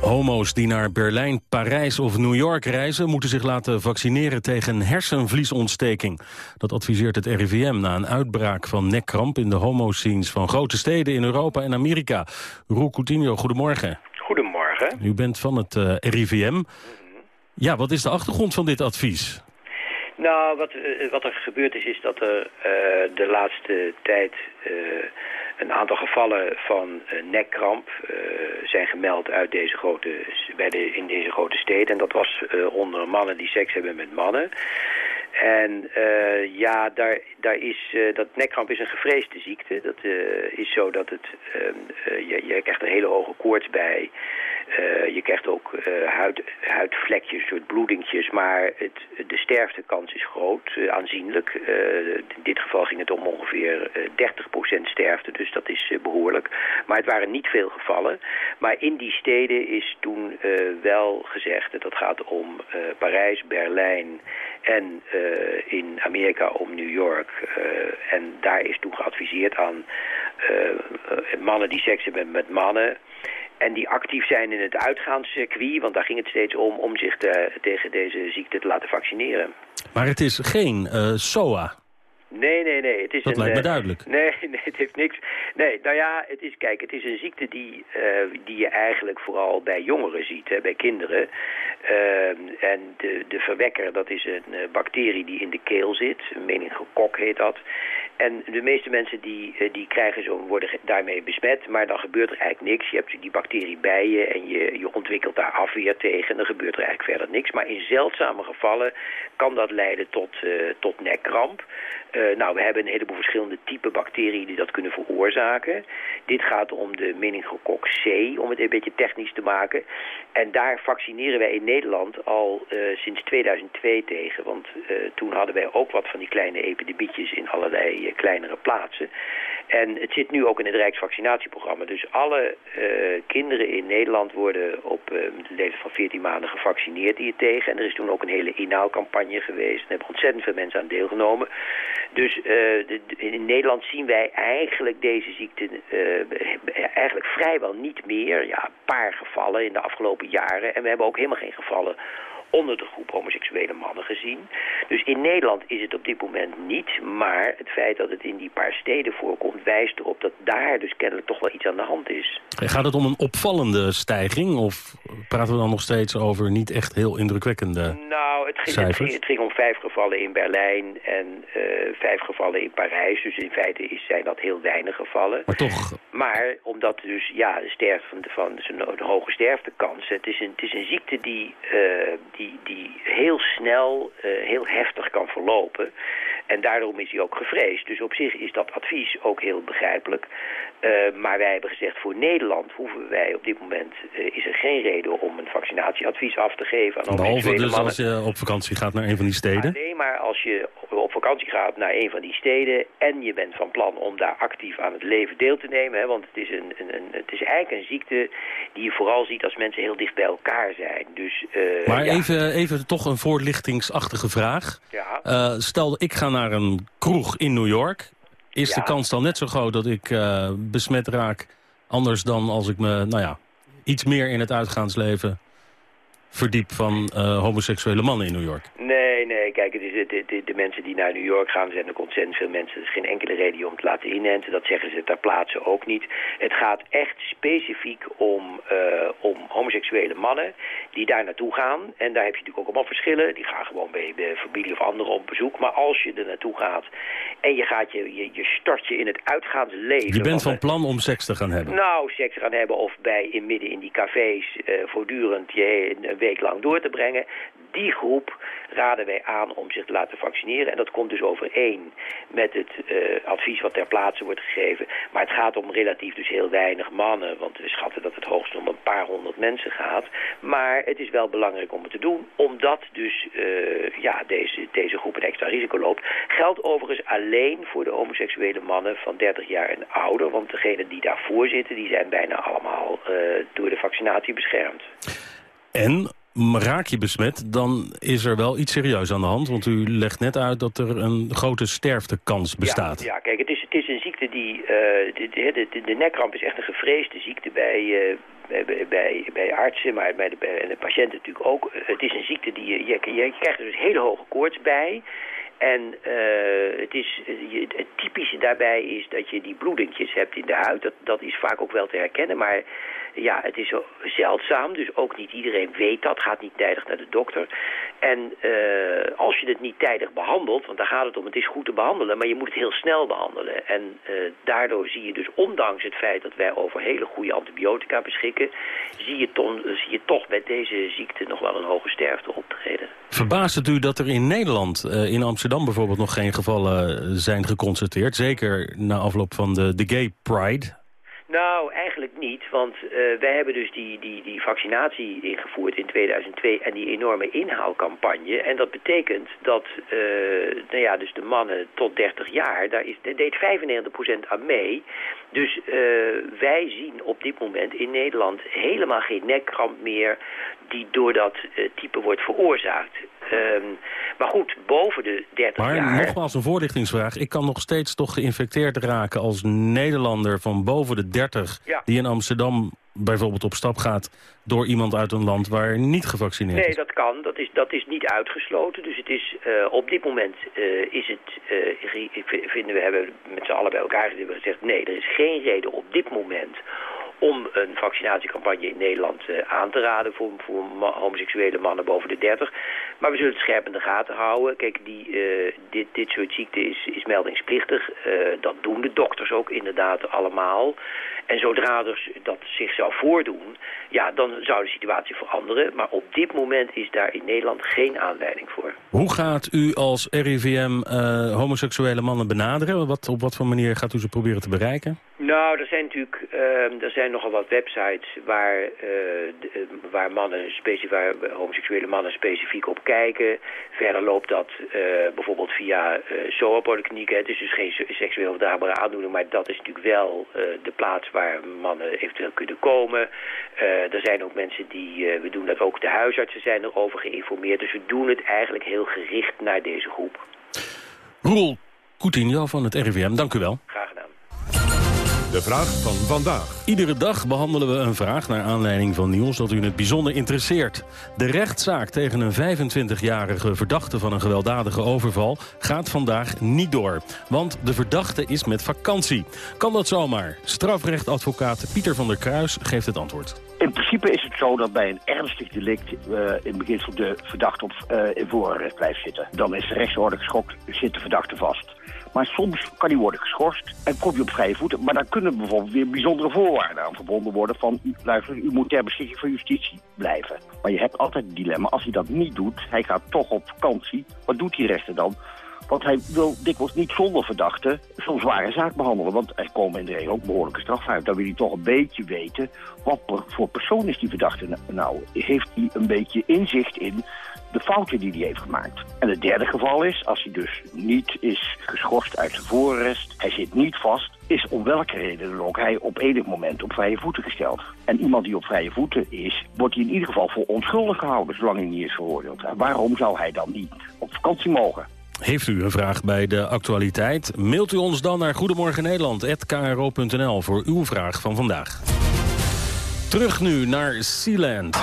Homo's die naar Berlijn, Parijs of New York reizen... moeten zich laten vaccineren tegen hersenvliesontsteking. Dat adviseert het RIVM na een uitbraak van nekkramp... in de homoscenes van grote steden in Europa en Amerika. Roel Coutinho, goedemorgen. Goedemorgen. U bent van het eh, RIVM. Ja, wat is de achtergrond van dit advies? Nou, wat, eh, wat er gebeurd is, is dat er eh, de laatste tijd eh, een aantal gevallen van eh, nekkramp zijn gemeld uit deze grote, bij de, in deze grote steden. En dat was onder mannen die seks hebben met mannen. En eh, ja, daar, daar is, eh, dat nekkramp is een gevreesde ziekte. Dat eh, is zo dat het, ehm, eh, je, je krijgt een hele hoge koorts bij. Je krijgt ook huid, huidvlekjes, soort bloedingjes, maar het, de sterftekans is groot, aanzienlijk. In dit geval ging het om ongeveer eh, 30% sterfte, dus dat is eh, behoorlijk. Maar het waren niet veel gevallen. Maar in die steden is toen wel gezegd, en dat gaat om Parijs, Berlijn en in Amerika om New York. Eh, en daar is toen geadviseerd aan eh, mannen die seks hebben met mannen en die actief zijn in het uitgaanscircuit, want daar ging het steeds om, om zich te- tegen deze ziekte te laten vaccineren. Maar het is geen eh, SOA. Nee, nee, nee. Het is Dat een, lijkt me eh, duidelijk. Nee, nee, het heeft niks. Nee, nou ja, het is, kijk, het is een ziekte die, eh, die je eigenlijk vooral bij jongeren ziet, hè, bij kinderen. Ehm, en de, de verwekker, dat is een eh, bacterie die in de keel zit. Meningokok heet dat. En de meeste mensen die, eh, die krijgen zo, worden daarmee besmet, maar dan gebeurt er eigenlijk niks. Je hebt die bacterie bij je en je, je ontwikkelt daar afweer tegen en dan gebeurt er eigenlijk verder niks. Maar in zeldzame gevallen kan dat leiden tot, eh, tot nekkramp. Eh, nou, we hebben een heleboel verschillende type bacteriën die dat kunnen veroorzaken. Dit gaat om de meningokok C, om het een beetje technisch te maken. En daar vaccineren wij in Nederland al sinds 2002 tegen. Want toen hadden wij ook wat van die kleine epidemietjes in allerlei kleinere plaatsen. En het zit nu ook in het Rijksvaccinatieprogramma. Dus alle eh, kinderen in Nederland worden op eh, de leeftijd van 14 maanden gevaccineerd hiertegen. En er is toen ook een hele inhaalcampagne geweest. Er hebben ontzettend veel mensen aan deelgenomen. Dus eh, in Nederland zien wij eigenlijk deze ziekte eigenlijk vrijwel niet meer. Ja, een paar gevallen in de afgelopen jaren. En we hebben ook helemaal geen gevallen onder de groep homoseksuele mannen gezien. Dus in Nederland is het op dit moment niet. Maar het feit dat het in die paar steden voorkomt... wijst erop dat daar dus kennelijk toch wel iets aan de hand is. Gaat het om een opvallende stijging? Of praten we dan nog steeds over niet echt heel indrukwekkende Nou, het ging, het, cijfers? ging, het ging om vijf gevallen in Berlijn en eh, vijf gevallen in Parijs. Dus in feite is, zijn dat heel weinig gevallen. Maar toch, Maar omdat dus ja, de sterfte van, de, van zo'n een hoge sterftekans. Het is een, het is een ziekte die, eh, die, die heel snel, eh, heel heftig kan verlopen. En daarom is hij ook gevreesd. Dus op zich is dat advies ook heel begrijpelijk. Eh, maar wij hebben gezegd, voor Nederland hoeven wij op dit moment... eh, is er geen reden om een vaccinatieadvies af te geven aan behalve dus mannen. als je op vakantie gaat naar een van die steden? Alleen maar als je op vakantie gaat naar een van die steden... en je bent van plan om daar actief aan het leven deel te nemen. Hè, want het is, een, een, een- het is eigenlijk een ziekte die je vooral ziet als mensen heel dicht bij elkaar zijn. Dus, eh, Maar ja. even, even toch een voorlichtingsachtige vraag. Ja. Stel, ik ga naar een kroeg in New York. Is Ja. de kans dan net zo groot dat ik eh, besmet raak... anders dan als ik me, nou ja, iets meer in het uitgaansleven verdiep van eh, homoseksuele mannen in New York? Nee, nee, kijk, het is, de, de, de mensen die naar New York gaan, er zijn ook ontzettend veel mensen. Er is geen enkele reden om te laten inenten. Dat zeggen ze ter plaatse ook niet. Het gaat echt specifiek om, eh, om homoseksuele mannen die daar naartoe gaan. En daar heb je natuurlijk ook allemaal verschillen. Die gaan gewoon bij, bij familie of anderen op bezoek. Maar als je er naartoe gaat en je, gaat je, je, je stort je in het uitgaansleven... Je bent van plan om seks te gaan hebben. nou, seks gaan hebben of bij in midden in die cafés eh, voortdurend je een week lang door te brengen. Die groep raden wij aan om zich te laten vaccineren. En dat komt dus overeen met het eh, advies wat ter plaatse wordt gegeven. Maar het gaat om relatief dus heel weinig mannen. Want we schatten dat het hoogst om een paar honderd mensen gaat. Maar het is wel belangrijk om het te doen. Omdat dus eh, ja, deze, deze groep een extra risico loopt. Geldt overigens alleen voor de homoseksuele mannen van 30 jaar en ouder. Want degenen die daarvoor zitten, die zijn bijna allemaal eh, door de vaccinatie beschermd. En raak je besmet, dan is er wel iets serieus aan de hand. Want u legt net uit dat er een grote sterftekans bestaat. Ja, ja kijk, het is, het is een ziekte die... eh, de, de, de, de nekkramp is echt een gevreesde ziekte bij, eh, bij, bij, artsen, maar bij de, bij de patiënten natuurlijk ook. Het is een ziekte die je... Je, je krijgt er dus hele hoge koorts bij... En eh, het, is, het typische daarbij is dat je die bloedingjes hebt in de huid. Dat, dat is vaak ook wel te herkennen, maar ja, het is zeldzaam. Dus ook niet iedereen weet dat, gaat niet tijdig naar de dokter. En eh, als je het niet tijdig behandelt, want daar gaat het om, het is goed te behandelen, maar je moet het heel snel behandelen. En eh, daardoor zie je dus, ondanks het feit dat wij over hele goede antibiotica beschikken, zie je, zie je toch met deze ziekte nog wel een hoge sterfte optreden. Verbaast het u dat er in Nederland, eh, in Amsterdam bijvoorbeeld... nog geen gevallen zijn geconstateerd? Zeker na afloop van de, de Gay Pride. Nou, eigenlijk niet, want eh, wij hebben dus die, die, die vaccinatie ingevoerd in 2002 en die enorme inhaalcampagne. En dat betekent dat eh, nou ja, dus de mannen tot 30 jaar, daar, is, daar deed 95% aan mee. Dus eh, wij zien op dit moment in Nederland helemaal geen nekkramp meer die door dat eh, type wordt veroorzaakt. Ehm, maar goed, boven de 30 Maar jaar... nogmaals een voorlichtingsvraag. Ik kan nog steeds toch geïnfecteerd raken als Nederlander van boven de 30... Ja. die in Amsterdam bijvoorbeeld op stap gaat door iemand uit een land waar niet gevaccineerd Nee, is? dat kan. Dat is, dat is niet uitgesloten. Dus het is, eh, op dit moment eh, is het, vi- vinden we, hebben met z'n allen bij elkaar gezegd... nee, er is geen reden op dit moment om een vaccinatiecampagne in Nederland eh, aan te raden voor, voor homoseksuele mannen boven de 30. Maar we zullen het scherp in de gaten houden. Kijk, die, eh, dit, dit soort ziekte is, is meldingsplichtig. Eh, dat doen de dokters ook inderdaad allemaal. En zodra er dat zich zou voordoen, ja, dan zou de situatie veranderen. Maar op dit moment is daar in Nederland geen aanleiding voor. Hoe gaat u als RIVM homoseksuele mannen benaderen? Wat, op wat voor manier gaat u ze proberen te bereiken? Nou, er zijn natuurlijk ehm, er zijn nogal wat websites waar, eh, de- eh, waar, mannen waar homoseksuele mannen specifiek op kijken. Verder loopt dat eh, bijvoorbeeld via SOA-polyklinieken. Het is dus geen se- seksueel overdraagbare aandoening, maar dat is natuurlijk wel de plaats waar mannen eventueel kunnen komen. Er zijn ook mensen die, we doen dat ook, de huisartsen zijn erover geïnformeerd. Dus we doen het eigenlijk heel gericht naar deze groep. Roel Coutinho van het RIVM, dank u wel. Graag gedaan. De vraag van vandaag. Iedere dag behandelen we een vraag naar aanleiding van nieuws dat u in het bijzonder interesseert. De rechtszaak tegen een 25-jarige verdachte van een gewelddadige overval gaat vandaag niet door. Want de verdachte is met vakantie. Kan dat zomaar? Strafrechtadvocaat Pieter van der Kruis geeft het antwoord. In principe is het zo dat bij een ernstig delict eh, in beginsel de verdachte op, eh, in voorarrest blijft zitten. Dan is de rechtsorde geschokt, zit de verdachte vast. Maar soms kan die worden geschorst en komt hij op vrije voeten. Maar dan kunnen bijvoorbeeld weer bijzondere voorwaarden aan verbonden worden van... luister, u moet ter beschikking van justitie blijven. Maar je hebt altijd het dilemma, als hij dat niet doet, hij gaat toch op vakantie. Wat doet die rechter dan? Want hij wil dikwijls niet zonder verdachte zo'n zware zaak behandelen. Want er komen in de regel ook behoorlijke straffen uit. Dan wil hij toch een beetje weten wat voor persoon is die verdachte nou. Heeft hij een beetje inzicht in de fouten die hij heeft gemaakt. En het derde geval is, als hij dus niet is geschorst uit zijn voorarrest, hij zit niet vast, is om welke reden dan ook hij op enig moment op vrije voeten gesteld. En iemand die op vrije voeten is, wordt hij in ieder geval voor onschuldig gehouden, zolang hij niet is veroordeeld. Waarom zou hij dan niet op vakantie mogen? Heeft u een vraag bij de actualiteit? Mailt u ons dan naar goedemorgennederland.kro.nl voor uw vraag van vandaag. Terug nu naar Sealand.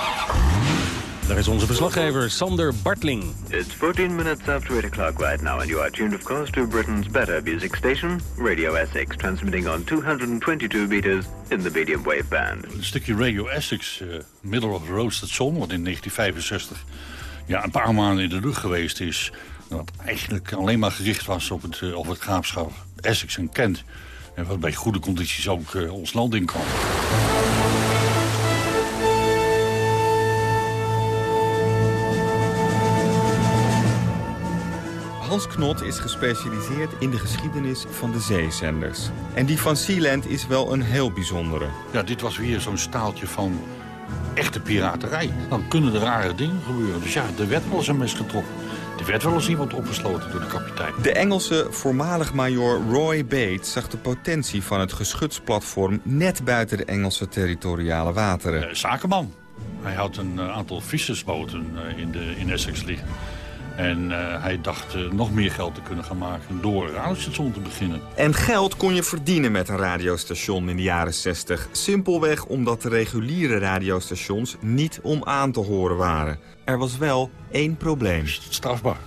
Daar is onze verslaggever Sander Bartling. It's 14 minutes after 8 o'clock right now, and you are tuned, of course, to Britain's better music station, Radio Essex, transmitting on 222 meters in the medium wave band. Een stukje Radio Essex, eh, Middle of the Road station, wat in 1965 ja, een paar maanden in de lucht geweest is. En wat eigenlijk alleen maar gericht was op het, op het graafschap Essex en Kent. En wat bij goede condities ook eh, ons land in kwam. Hans Knot is gespecialiseerd in de geschiedenis van de zeezenders. En die van Sealand is wel een heel bijzondere. Ja, dit was weer zo'n staaltje van echte piraterij. Dan kunnen er rare dingen gebeuren. Dus ja, er werd wel eens een mes getrokken. Er werd wel eens iemand opgesloten door de kapitein. De Engelse voormalig majoor Roy Bates zag de potentie van het geschutsplatform net buiten de Engelse territoriale wateren. Eh, zakenman. Hij had een eh, aantal vissersboten eh, in, de, in Essex liggen. En eh, hij dacht eh, nog meer geld te kunnen gaan maken door een radiostation te beginnen. En geld kon je verdienen met een radiostation in de jaren 60. Simpelweg omdat de reguliere radiostations niet om aan te horen waren. Er was wel één probleem. Strafbaar.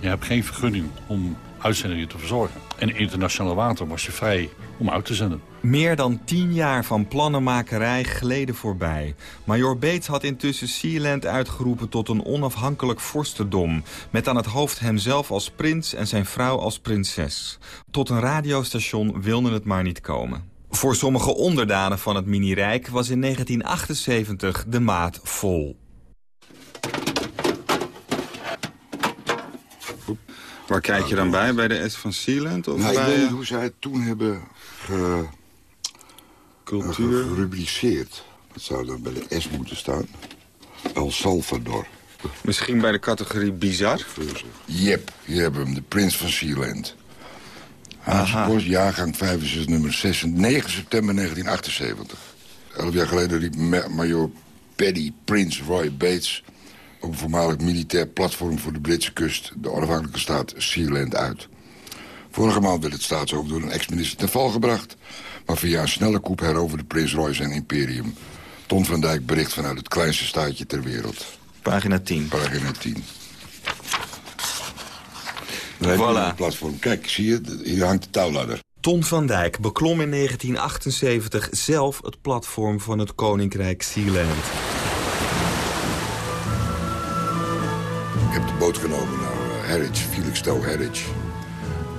Je hebt geen vergunning om uitzendingen te verzorgen. En in internationale water was je vrij om uit te zenden. Meer dan tien jaar van plannenmakerij gleden voorbij. Major Bates had intussen Sealand uitgeroepen tot een onafhankelijk vorstendom... met aan het hoofd hemzelf als prins en zijn vrouw als prinses. Tot een radiostation wilde het maar niet komen. Voor sommige onderdanen van het mini-rijk was in 1978 de maat vol. Waar kijk je dan bij? Bij de S van Sealand? Of Nou, ik bij, weet niet eh, hoe zij het toen hebben ge... Cultuur. gerubriceerd. Dat zou dan bij de S moeten staan. El Salvador. Misschien bij de categorie bizar? Jep, hier hebben we hem, de prins van Sealand. Jaargang 65, nummer 6, 9 september 1978. Elf jaar geleden riep ma- major Paddy Prince Roy Bates... op een voormalig militair platform voor de Britse kust... de onafhankelijke staat Sealand uit. Vorige maand werd het staatshoofd door een ex-minister ten val gebracht. Maar via een snelle koep heroverde Prins Roy zijn imperium. Ton van Dijk bericht vanuit het kleinste staatje ter wereld. Pagina 10. Pagina 10. Dan Voilà. platform. Kijk, zie je, hier hangt de touwladder. Ton van Dijk beklom in 1978 zelf het platform van het Koninkrijk Sealand. Ik heb de boot genomen naar eh, Harwich, Felixstowe Harwich.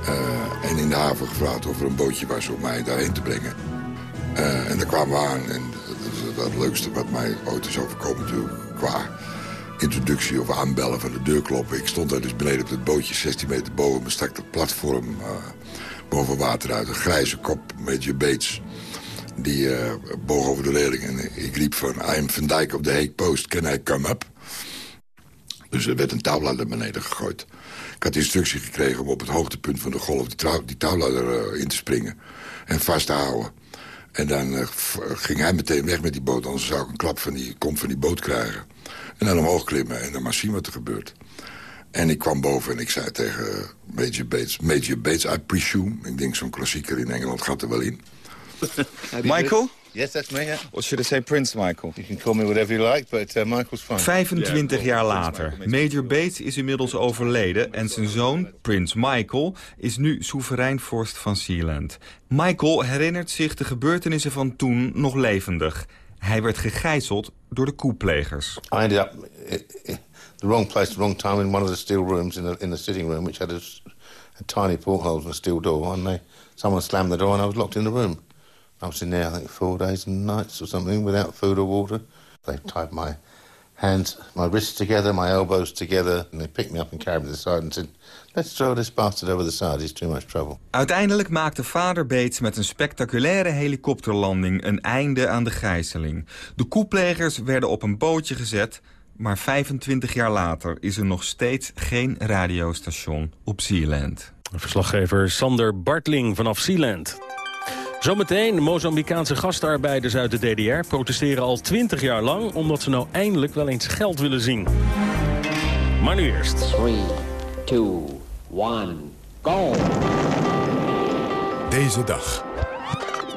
Eh, en in de haven gevraagd of er een bootje was om mij daarheen te brengen. Eh, en daar kwamen we aan. En dat is het, leukste wat mij ooit is overkomen natuurlijk. Qua introductie of aanbellen van de deur kloppen. Ik stond daar dus beneden op het bootje, 16 meter boven me, stak platform eh, boven water uit. Een grijze kop, Major Bates. Die eh, boog over de reling en ik riep van... I am Van Dijk op de Hague Post, can I come up? Dus er werd een touwladder beneden gegooid. Ik had instructie gekregen om op het hoogtepunt van de golf... die, trouw, die touwladder eh, in te springen en vast te houden. En dan eh, ging hij meteen weg met die boot... anders zou ik een klap van die kont van die boot krijgen. En dan omhoog klimmen en dan maar zien wat er gebeurt. En ik kwam boven en ik zei tegen eh, Major Bates... Major Bates, I presume. Ik denk zo'n klassieker in Engeland gaat er wel in. Michael? Yes, that's me, yeah. Or should I say Prince Michael? You can call me whatever you like, but uh, Michael's fine. 25 jaar later. Major Bates is inmiddels overleden en zijn zoon, Prins Michael, is nu soeverein vorst van Sealand. Michael herinnert zich de gebeurtenissen van toen nog levendig. Hij werd gegijzeld door de koeplegers. I ended up i- i- the wrong place, the wrong time in one of the steel rooms in the, in the sitting room, which had a tiny porthole and a steel door. And they, someone slammed the door and I was locked in the room. I was in there, I think, four days and nights or something without food or water. They tied my hands, my wrists together, my elbows together, and they picked me up and carried me to the side and said, let's throw this bastard over the side, he's too much trouble. Uiteindelijk maakte vader Bates met een spectaculaire helikopterlanding een einde aan de gijzeling. De koeplegers werden op een bootje gezet, maar 25 jaar later is er nog steeds geen radiostation op Sealand. Verslaggever Sander Bartling vanaf Sealand. Zometeen, Mozambicaanse gastarbeiders uit de DDR protesteren al 20 jaar lang... omdat ze nou eindelijk wel eens geld willen zien. Maar nu eerst. 3, 2, 1, go! Deze dag.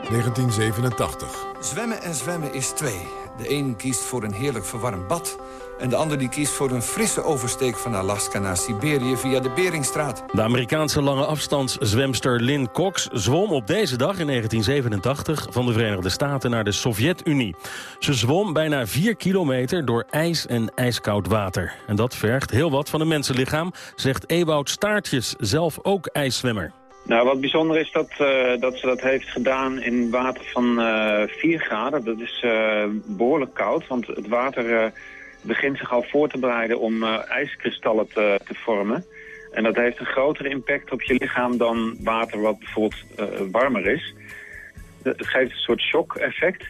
1987. Zwemmen en zwemmen is twee. De een kiest voor een heerlijk verwarmd bad... en de ander die kiest voor een frisse oversteek van Alaska naar Siberië via de Beringstraat. De Amerikaanse lange afstandszwemster Lynn Cox zwom op deze dag in 1987 van de Verenigde Staten naar de Sovjet-Unie. Ze zwom bijna 4 kilometer door ijs en ijskoud water. En dat vergt heel wat van een mensenlichaam, zegt Ewout Staartjes, zelf ook ijszwemmer. Nou, wat bijzonder is dat, eh, dat ze dat heeft gedaan in water van eh 4 graden. Dat is eh, behoorlijk koud, want het water eh, begint zich al voor te bereiden om eh, ijskristallen te, te vormen. En dat heeft een grotere impact op je lichaam dan water wat bijvoorbeeld eh, warmer is. Het geeft een soort shock-effect.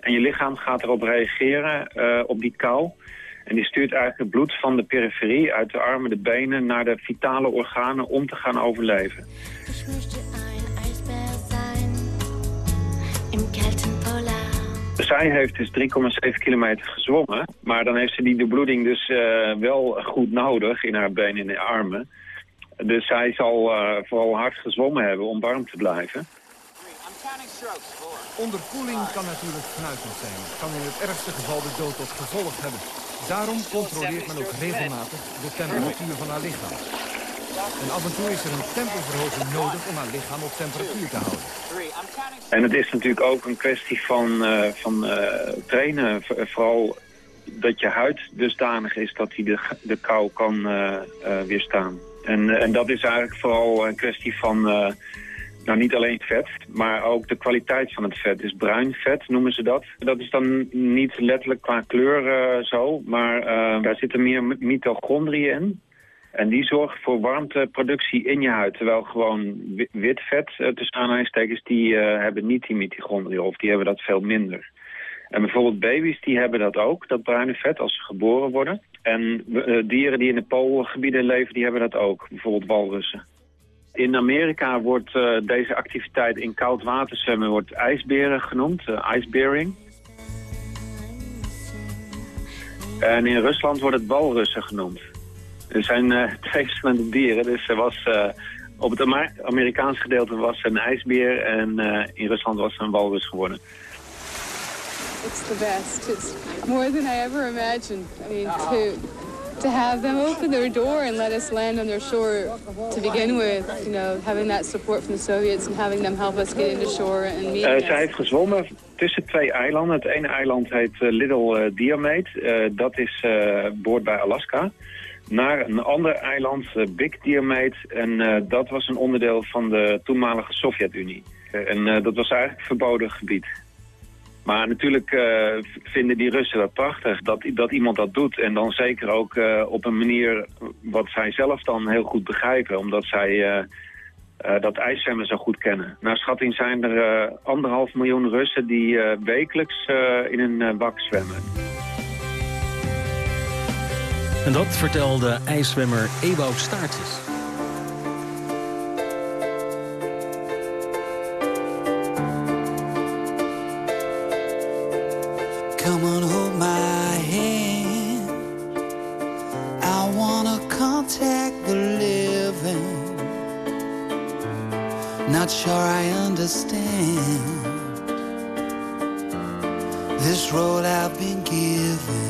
En je lichaam gaat erop reageren, eh, op die kou. En die stuurt eigenlijk het bloed van de periferie, uit de armen, de benen, naar de vitale organen om te gaan overleven. Zij heeft dus 3,7 kilometer gezwommen. Maar dan heeft ze die debloeding dus eh, wel goed nodig in haar benen en armen. Dus zij zal eh, vooral hard gezwommen hebben om warm te blijven. Onderkoeling kan natuurlijk fnuitend zijn. Kan in het ergste geval de dood tot gevolg hebben. Daarom controleert men ook regelmatig de temperatuur van haar lichaam. En af en toe is er een tempoverhoging nodig om haar lichaam op temperatuur te houden. En het is natuurlijk ook een kwestie van, eh, van eh, trainen. V- vooral dat je huid dusdanig is dat hij de, de kou kan eh, eh, weerstaan. En, eh, en dat is eigenlijk vooral een kwestie van... eh, nou, niet alleen vet, maar ook de kwaliteit van het vet. Dus bruin vet noemen ze dat. Dat is dan niet letterlijk qua kleur eh, zo, maar eh, daar zitten meer mi- mitochondriën in. En die zorgen voor warmteproductie in je huid. Terwijl gewoon wi- wit vet, eh, tussen aanhalingstekens, die eh, hebben niet die mitochondriën. Of die hebben dat veel minder. En bijvoorbeeld baby's, die hebben dat ook, dat bruine vet, als ze geboren worden. En eh, dieren die in de poolgebieden leven, die hebben dat ook. Bijvoorbeeld walrussen. In Amerika wordt deze activiteit in koud water zwemmen wordt ijsberen genoemd, icebering. En in Rusland wordt het walrussen genoemd. Er zijn eh, twee verschillende dieren, dus er was, eh, op het Amer Amerikaanse gedeelte was een ijsbeer en uh, in Rusland was een walrus geworden. It's the best. It's more than I ever imagined. I mean, to to have them open their door and let us land on their shore to begin with. You know, having that support from the Soviets and having them help us get into shore and meet. Uh, zij heeft gezwommen tussen twee eilanden. Het ene eiland heet uh, Little uh, Diomede. dat is boord bij Alaska. Naar een ander eiland, Big Diomede. En dat was een onderdeel van de toenmalige Sovjet-Unie. en dat was eigenlijk verboden gebied. Maar natuurlijk vinden die Russen dat prachtig, dat, dat iemand dat doet. En dan zeker ook op een manier wat zij zelf dan heel goed begrijpen. Omdat zij dat ijszwemmen zo goed kennen. Naar schatting zijn er anderhalf miljoen Russen die wekelijks in een bak zwemmen. En dat vertelde ijszwemmer Ewout Staartjes. Come on, hold my hand. I wanna contact the living. Not sure I understand this road I've been given.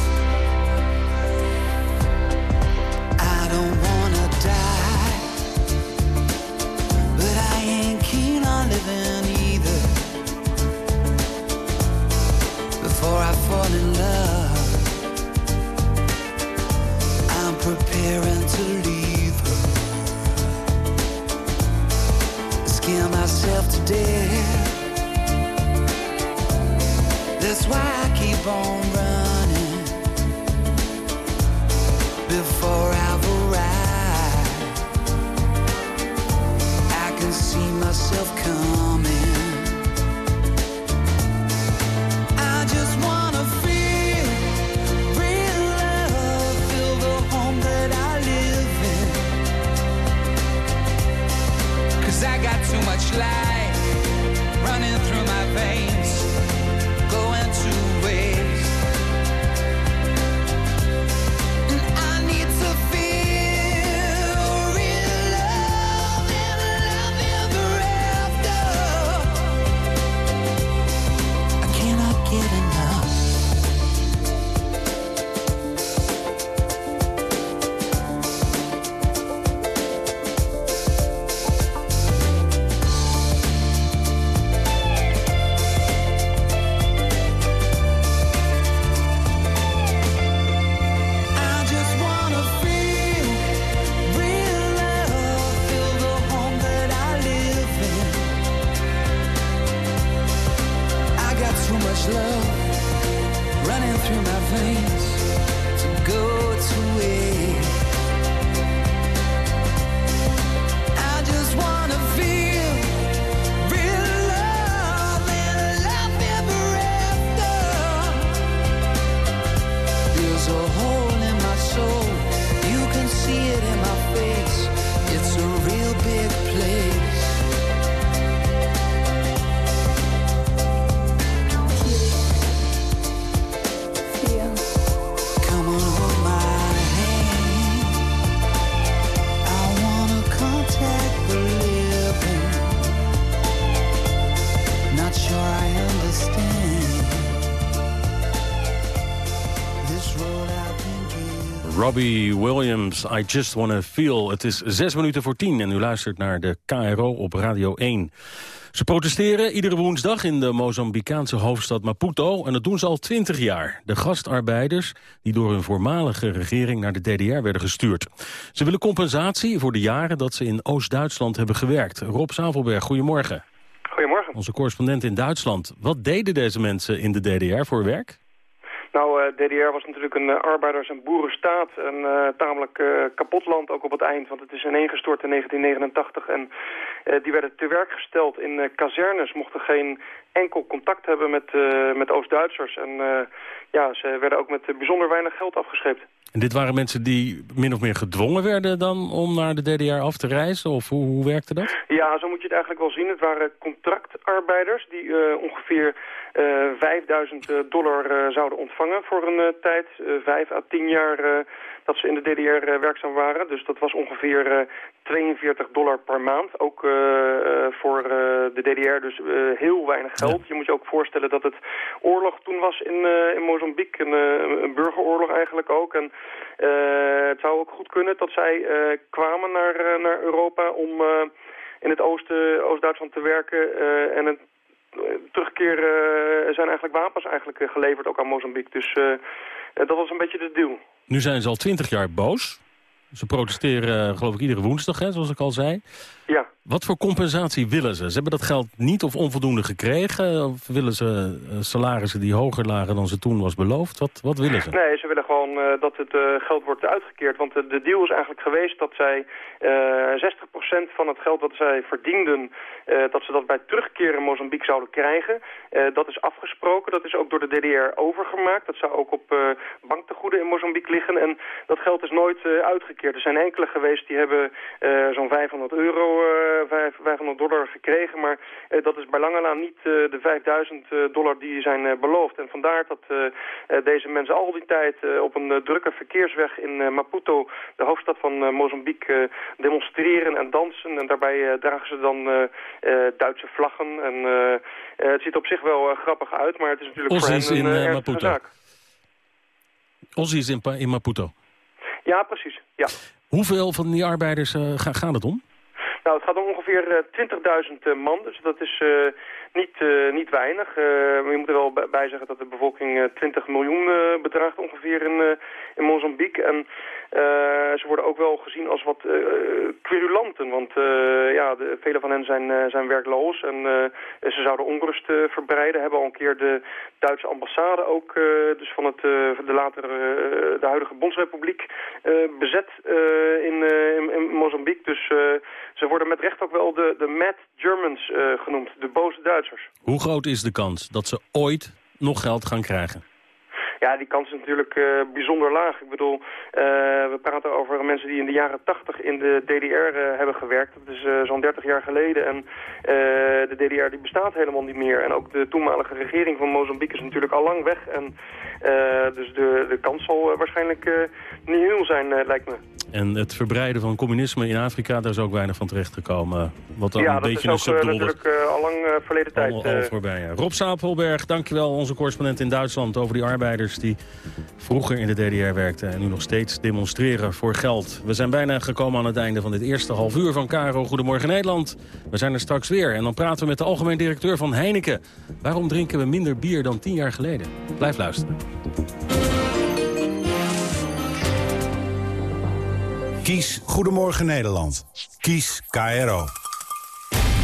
Robbie Williams, I Just Wanna Feel. Het is zes minuten voor tien en u luistert naar de KRO op Radio 1. Ze protesteren iedere woensdag in de Mozambicaanse hoofdstad Maputo... en dat doen ze al twintig jaar. De gastarbeiders die door hun voormalige regering naar de DDR werden gestuurd. Ze willen compensatie voor de jaren dat ze in Oost-Duitsland hebben gewerkt. Rob Zavelberg, goedemorgen. Goedemorgen. onze correspondent in Duitsland. Wat deden deze mensen in de DDR voor werk? Nou, uh, DDR was natuurlijk een uh, arbeiders- en boerenstaat. Een uh, tamelijk kapot land ook op het eind. Want het is ineengestort in 1989. En die werden te werk gesteld in kazernes. Mochten geen enkel contact hebben met, met Oost-Duitsers. En ja, ze werden ook met bijzonder weinig geld afgescheept. En dit waren mensen die min of meer gedwongen werden dan om naar de DDR af te reizen? Of hoe, hoe werkte dat? Ja, zo moet je het eigenlijk wel zien. Het waren contractarbeiders die uh, ongeveer uh, 5000 dollar uh, zouden ontvangen voor een tijd. Vijf à tien jaar dat ze in de DDR werkzaam waren. Dus dat was ongeveer 42 dollar per maand. Ook voor de DDR dus heel weinig geld. Je moet je ook voorstellen dat het oorlog toen was in, in Mozambique. Een, een burgeroorlog eigenlijk ook. En uh, het zou ook goed kunnen dat zij uh, kwamen naar, uh, naar Europa om in het oosten, Oost-Duitsland te werken. en een terugkeer zijn eigenlijk wapens eigenlijk geleverd ook aan Mozambique. Dus dat was een beetje de deal. Nu zijn ze al twintig jaar boos. Ze protesteren geloof ik iedere woensdag, hè, zoals ik al zei. Ja. Wat voor compensatie willen ze? Ze hebben dat geld niet of onvoldoende gekregen? Of willen ze salarissen die hoger lagen dan ze toen was beloofd? Wat, wat willen ze? Nee, ze willen gewoon uh, dat het uh, geld wordt uitgekeerd. Want uh, de deal is eigenlijk geweest dat zij 60% van het geld dat zij verdienden... dat ze dat bij terugkeer in Mozambique zouden krijgen. dat is afgesproken. Dat is ook door de DDR overgemaakt. Dat zou ook op banktegoeden in Mozambique liggen. En dat geld is nooit uitgekeerd. Er zijn enkele geweest die hebben zo'n 500 euro... 500 dollar gekregen, maar dat is bij lange na niet de 5000 dollar die zijn beloofd. En vandaar dat deze mensen al die tijd op een drukke verkeersweg in Maputo, de hoofdstad van Mozambique, demonstreren en dansen. En daarbij dragen ze dan Duitse vlaggen. En het ziet op zich wel grappig uit, maar het is natuurlijk hen een in, Maputo. zaak. Ozzy is in, in Maputo. Ja, precies. Ja. Hoeveel van die arbeiders uh, ga, gaat het om? Nou, het gaat om ongeveer uh, 20.000 man, dus dat is niet, niet weinig. maar je moet er wel bij zeggen dat de bevolking 20 miljoen bedraagt ongeveer in, in Mozambique. En ze worden ook wel gezien als wat querulanten, want ja, de, vele van hen zijn, zijn werkloos en ze zouden onrust verbreiden. Hebben al een keer de Duitse ambassade ook, dus van het, de latere, de huidige Bondsrepubliek, bezet in, in, Mozambique. Dus ze worden met recht ook wel de, de Mad Germans genoemd, de boze Duitsers. Hoe groot is de kans dat ze ooit nog geld gaan krijgen? Ja, die kans is natuurlijk uh, bijzonder laag. Ik bedoel, uh, we praten over mensen die in de jaren 80 in de DDR uh, hebben gewerkt. Dat is zo'n 30 jaar geleden. En de DDR die bestaat helemaal niet meer. En ook de toenmalige regering van Mozambique is natuurlijk al lang weg. En dus de, de kans zal waarschijnlijk niet heel zijn, lijkt me. En het verbreiden van communisme in Afrika, daar is ook weinig van terechtgekomen. Wat dan ja, een beetje dat is een ook natuurlijk al lang verleden tijd. Al, al voorbij, ja. Rob Stapelberg, dankjewel, onze correspondent in Duitsland... over die arbeiders die vroeger in de DDR werkten... en nu nog steeds demonstreren voor geld. We zijn bijna gekomen aan het einde van dit eerste half uur van Caro. Goedemorgen Nederland. We zijn er straks weer en dan praten we met de algemeen directeur van Heineken. Waarom drinken we minder bier dan tien jaar geleden? Blijf luisteren. Kies Goedemorgen Nederland. Kies KRO.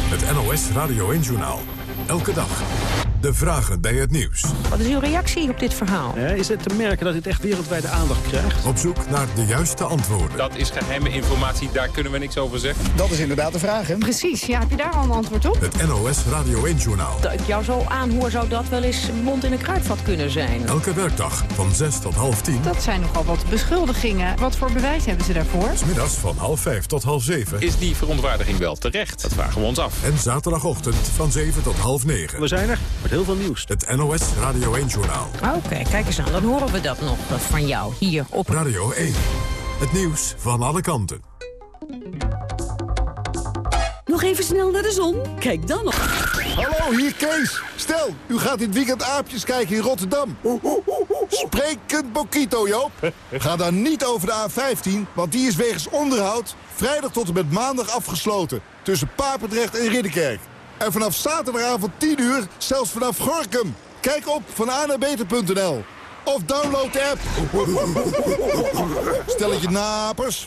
Het NOS Radio 1 Journaal. Elke dag. De vragen bij het nieuws. Wat is uw reactie op dit verhaal? Is het te merken dat dit echt wereldwijde aandacht krijgt? Op zoek naar de juiste antwoorden. Dat is geheime informatie, daar kunnen we niks over zeggen. Dat is inderdaad de vraag, hè? Precies, ja, heb je daar al een antwoord op? Het NOS Radio 1 Journaal. Dat ik jou zo aanhoor, zou dat wel eens mond in een kruidvat kunnen zijn. Elke werkdag van 6 tot half 10. Dat zijn nogal wat beschuldigingen. Wat voor bewijs hebben ze daarvoor? Smiddags van half 5 tot half 7. Is die verontwaardiging wel terecht? Dat vragen we ons af. En zaterdagochtend van 7 tot half 9. We zijn er, met heel veel nieuws. Het NOS Radio 1 Journaal. Oké, kijk eens aan. Dan horen we dat nog van jou hier op Radio 1. Het nieuws van alle kanten. Nog even snel naar de zon? Kijk dan nog. Hallo, hier Kees. Stel, u gaat dit weekend aapjes kijken in Rotterdam. Sprekend Bokito, Joop. Ga dan niet over de A15, want die is wegens onderhoud... vrijdag tot en met maandag afgesloten. Tussen Papendrecht en Ridderkerk. En vanaf zaterdagavond 10 uur zelfs vanaf Gorkum. Kijk op van. Of download de app. Stelletje napers.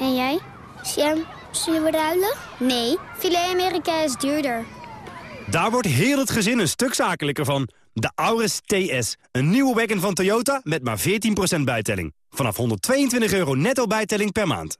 En jij? Sam, zullen we ruilen? Nee, filet Amerika is duurder. Daar wordt heel het gezin een stuk zakelijker van. De Auris TS. Een nieuwe wagon van Toyota met maar 14% bijtelling. Vanaf 122 euro netto bijtelling per maand.